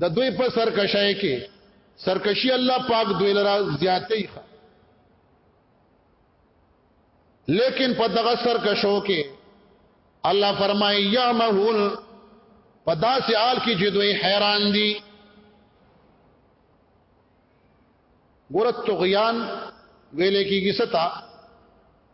د دوی په سرکشای کې سرکشي الله پاک دوی لرا زیاتی خوا. لیکن په دغه سرکشو کې الله فرمایي یا مهول په داسې حال کې چې دوی حیران دي ګورت طغیان ویلې کېږي ستا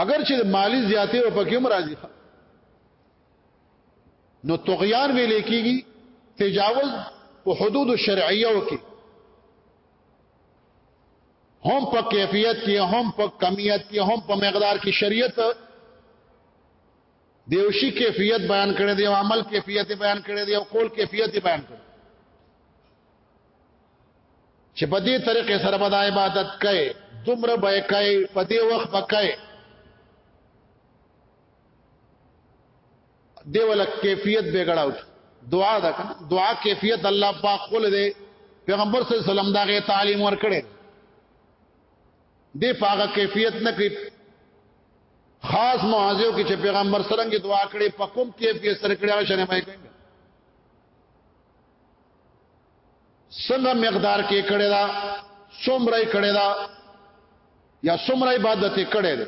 اگر چې مالی زیاتې او پکې هم راځي نو طغیان ویل کېږي تجاوز په حدود شرعیه او کې هم په کیفیت کې هم په کمیت کې هم په مقدار کې شریعت دیوشي کیفیت بیان کړی دی او عمل کیفیت بیان کړی دی او قول کیفیت بیان کړی چې په دې طریقې سره به د عبادت کوي دومره به کوي په دې وخت به کوي دی ول کیفیت بګړاو دعا دا دعا کیفیت الله پاک خپل دی پیغمبر صلی الله علیه وسلم دا غي تعلیم ورکړي دی پاغه کیفیت نه کوي خاص معاذو کې چې پیغمبر سره دعا کړي په کوم کیفیت سره کړي هغه شنه مې کوي څنګه مقدار کې کړی دا څومره کړی دا یا څومره عبادت کړی دی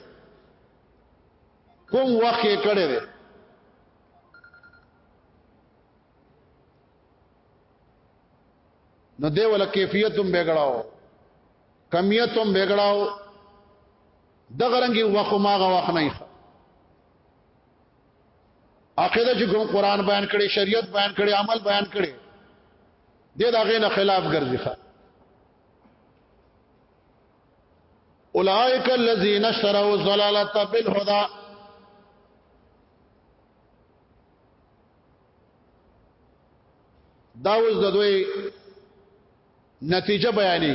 کوم وخت یې کړی دی نو دی ولا کیفیت هم بګړاو کمیت هم بګړاو د غرنګي وخت ماغه وخت نه عقیده چې کوم قران بیان کړي شریعت بیان کړي عمل بیان کړي د دغه نه خلاف ګرځي ښه اولائک الذین اشتروا الضلاله بالهدى دا اوس د دوی نتیجه بیانې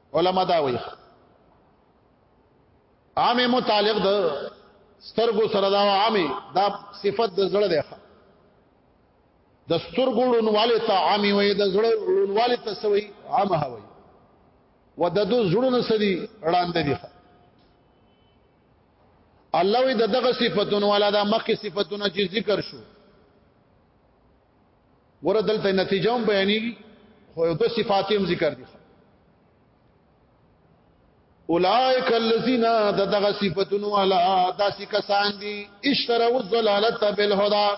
علما دا وایي عام متعلق د سترګو سره دا عام دا صفت د زړه دی د سترګو لونواله ته عام وي د زړه لونواله ته سوي عام هوي وددو زړونه سدي وړاند دي الله وي دغه صفاتونه ولا د مخکې صفاتونه چې ذکر شو ګوره دلته نتیجه هم بیانېږي خو یو د صفات هم ذکر دي اولائک الذین دغه صفاتونو علا داسې کسان دي اشتروا الضلالت بالهدى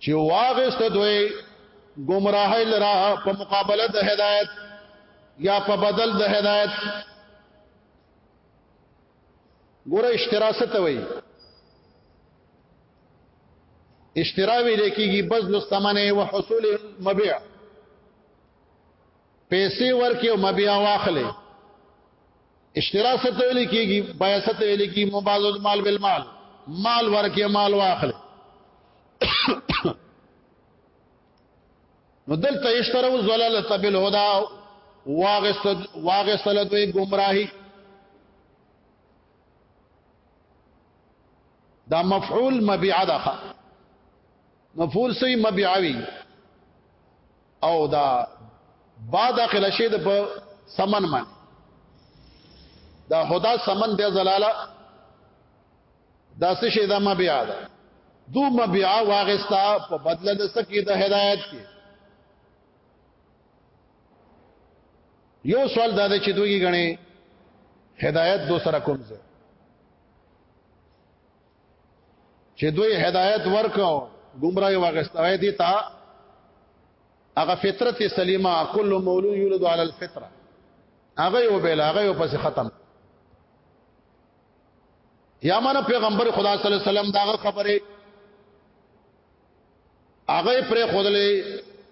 چې واغست دوی گمراهی لرا په مقابله د هدایت یا په بدل د هدایت ګوره اشتراست وي اشترا ویل کېږي بذل الثمن او حصول المبيع پیسې ورکې او مبيع واخلې اشترا څه ته ویل کېږي بیا څه ته ویل کېږي مبادله المال بالمال مال ورکې مال واخلې نو دلته اشترا او زلالت بالهدى واغست واغست لدوی گمراهی دا مفعول مبيعه ده مفعول سي مبيعوي او دا با داخله شي د په سمن من دا خدا سمن د زلاله دا څه شي دا مبيعه ده دو مبيعه واغستا په بدله د سکه د هدايت کې یو سوال دا دی چې دوی غني هدایت دو سره کوم ځای چې دوی هدایت ورکو گمراهي واغستوي دي تا هغه فطرت سلیمه کل مولود یولد علی الفطره هغه یو بیل هغه یو پس ختم یا مانا پیغمبر خدا صلی الله علیه وسلم داغه خبره هغه پرې خودلې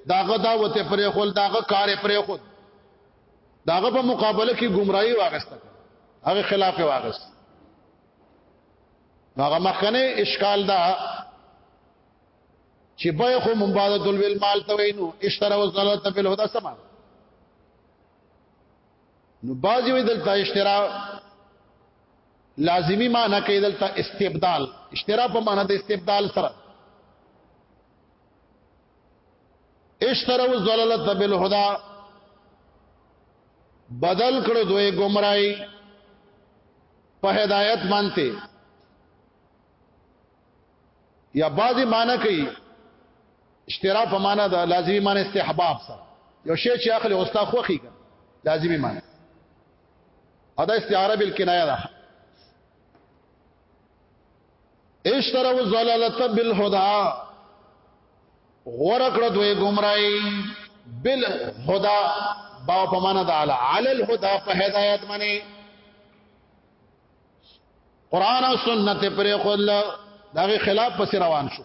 داغه دعوت پرې خول داغه کار پرې خود داغه په مقابله کې گمراهي واغسته هغه خلاف واغست هغه مخکنه اشکال دا چې به خو مبادله الویل مال ته وینو اشترا وزلت په الهدى سما نو بازی وی دلته اشترا لازمی معنی کوي دلته استبدال اشترا په معنی د استبدال سره اشتروا الضلالت بالهدى بدل کړو دوی گمراهي په هدایت مانته یا بعضی معنی کوي اشترا په معنی د لازمی معنی استحباب سره یو شی چې اخلي اوستا خوخي لازمی معنی او دا استعاره بالکنایه ده اشتروا الضلالت بالهدى غورکړه دوی گمراهي بالهدى با په معنا د علی علی الهدى په هدایت باندې قران او سنت پر خپل دغه خلاف پس روان شو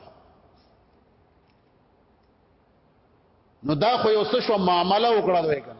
نو دا خو یو څه شو معاملې وکړه دوی کنه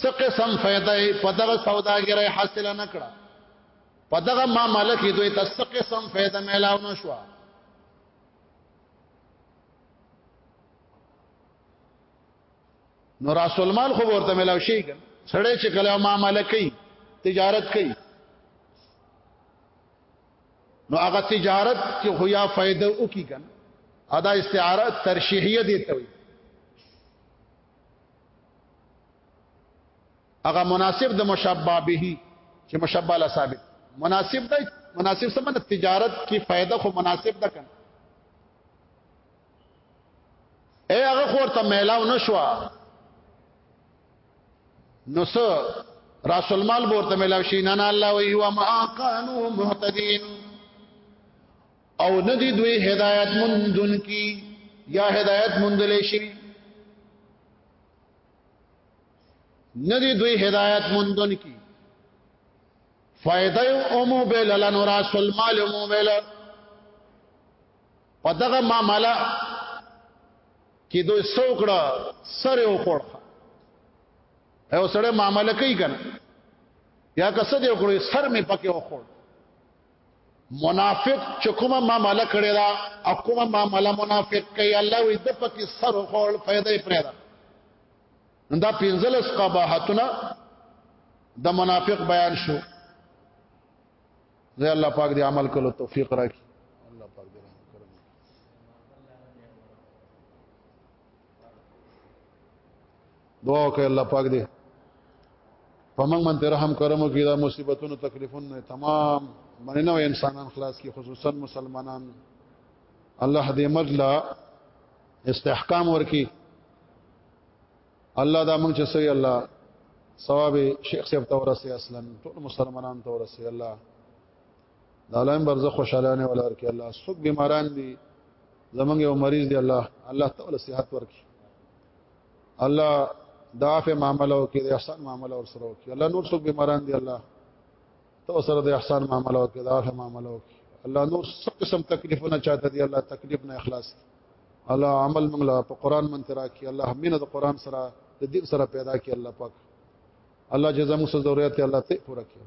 څه قسم فائدہ په دغه سوداګرۍ حاصل نه کړه په دغه معاملې کې دوی ته څه قسم فائدہ ملاو نه شو نو رسول مال خو ورته ملاو شي سړی چې کله معاملې کوي تجارت کوي نو هغه تجارت کې خو یا فائدہ وکي کنه ادا استعاره ترشیحیه دی ته وي هغه مناسب د مشبہ به چې مشبہ لا ثابت مناسب دی مناسب سم د تجارت کی فائدہ خو مناسب ده کنه اے هغه خور ته میلاو نشوا نو سو راس المال ورته ملاو شي نه نه الله وی هو ما كانوا مهتدين او ندی دوی هدایت مندون کی یا هدایت مندل شي ندی دوی هدایت مندون کی فائدہ اومو بیل لنو رسول مال اومو بیل پدغه معاملہ کې دوی سوکړه سره وکړه او سره معاملې کوي کنه یا کسه دی وکړي سر می پکې وکړ منافق چې کومه معاملې کړی دا او کومه معاملې منافق کوي الله وي د پکې سر خول فائدې پرې ده دا پنځلس قباحتونه د منافق بیان شو زه الله پاک دې عمل کولو توفیق راکړي دعا وکړه الله پاک دې پمنګ من ته رحم کرم وکړي دا مصیبتونو تکلیفونو تمام باندې نو انسانان خلاص کی خصوصا مسلمانان الله دې مجلا استحکام ورکی الله دا موږ چې سوي الله ثواب شیخ صاحب تورسي اصلا ټول مسلمانان تورسي الله د الله ان برزخ خوشالانه ولر کې الله سوق بیماران دي زمونږ یو مریض دی الله الله تعالی صحت ورکړي الله داف معاملو کې د احسان معاملو ور سره وکړي الله نور سوق بیماران دي الله تو سره د احسان معاملو کې داف معاملو کې الله نور سب قسم تکلیفونه چاته دي الله تکلیف نه اخلاص کی. الله عمل منګلا په قران من ترا کی الله مینه د قران سره د دین سره پیدا کی الله پاک الله جزا مو سره ضرورت الله ته پوره کړي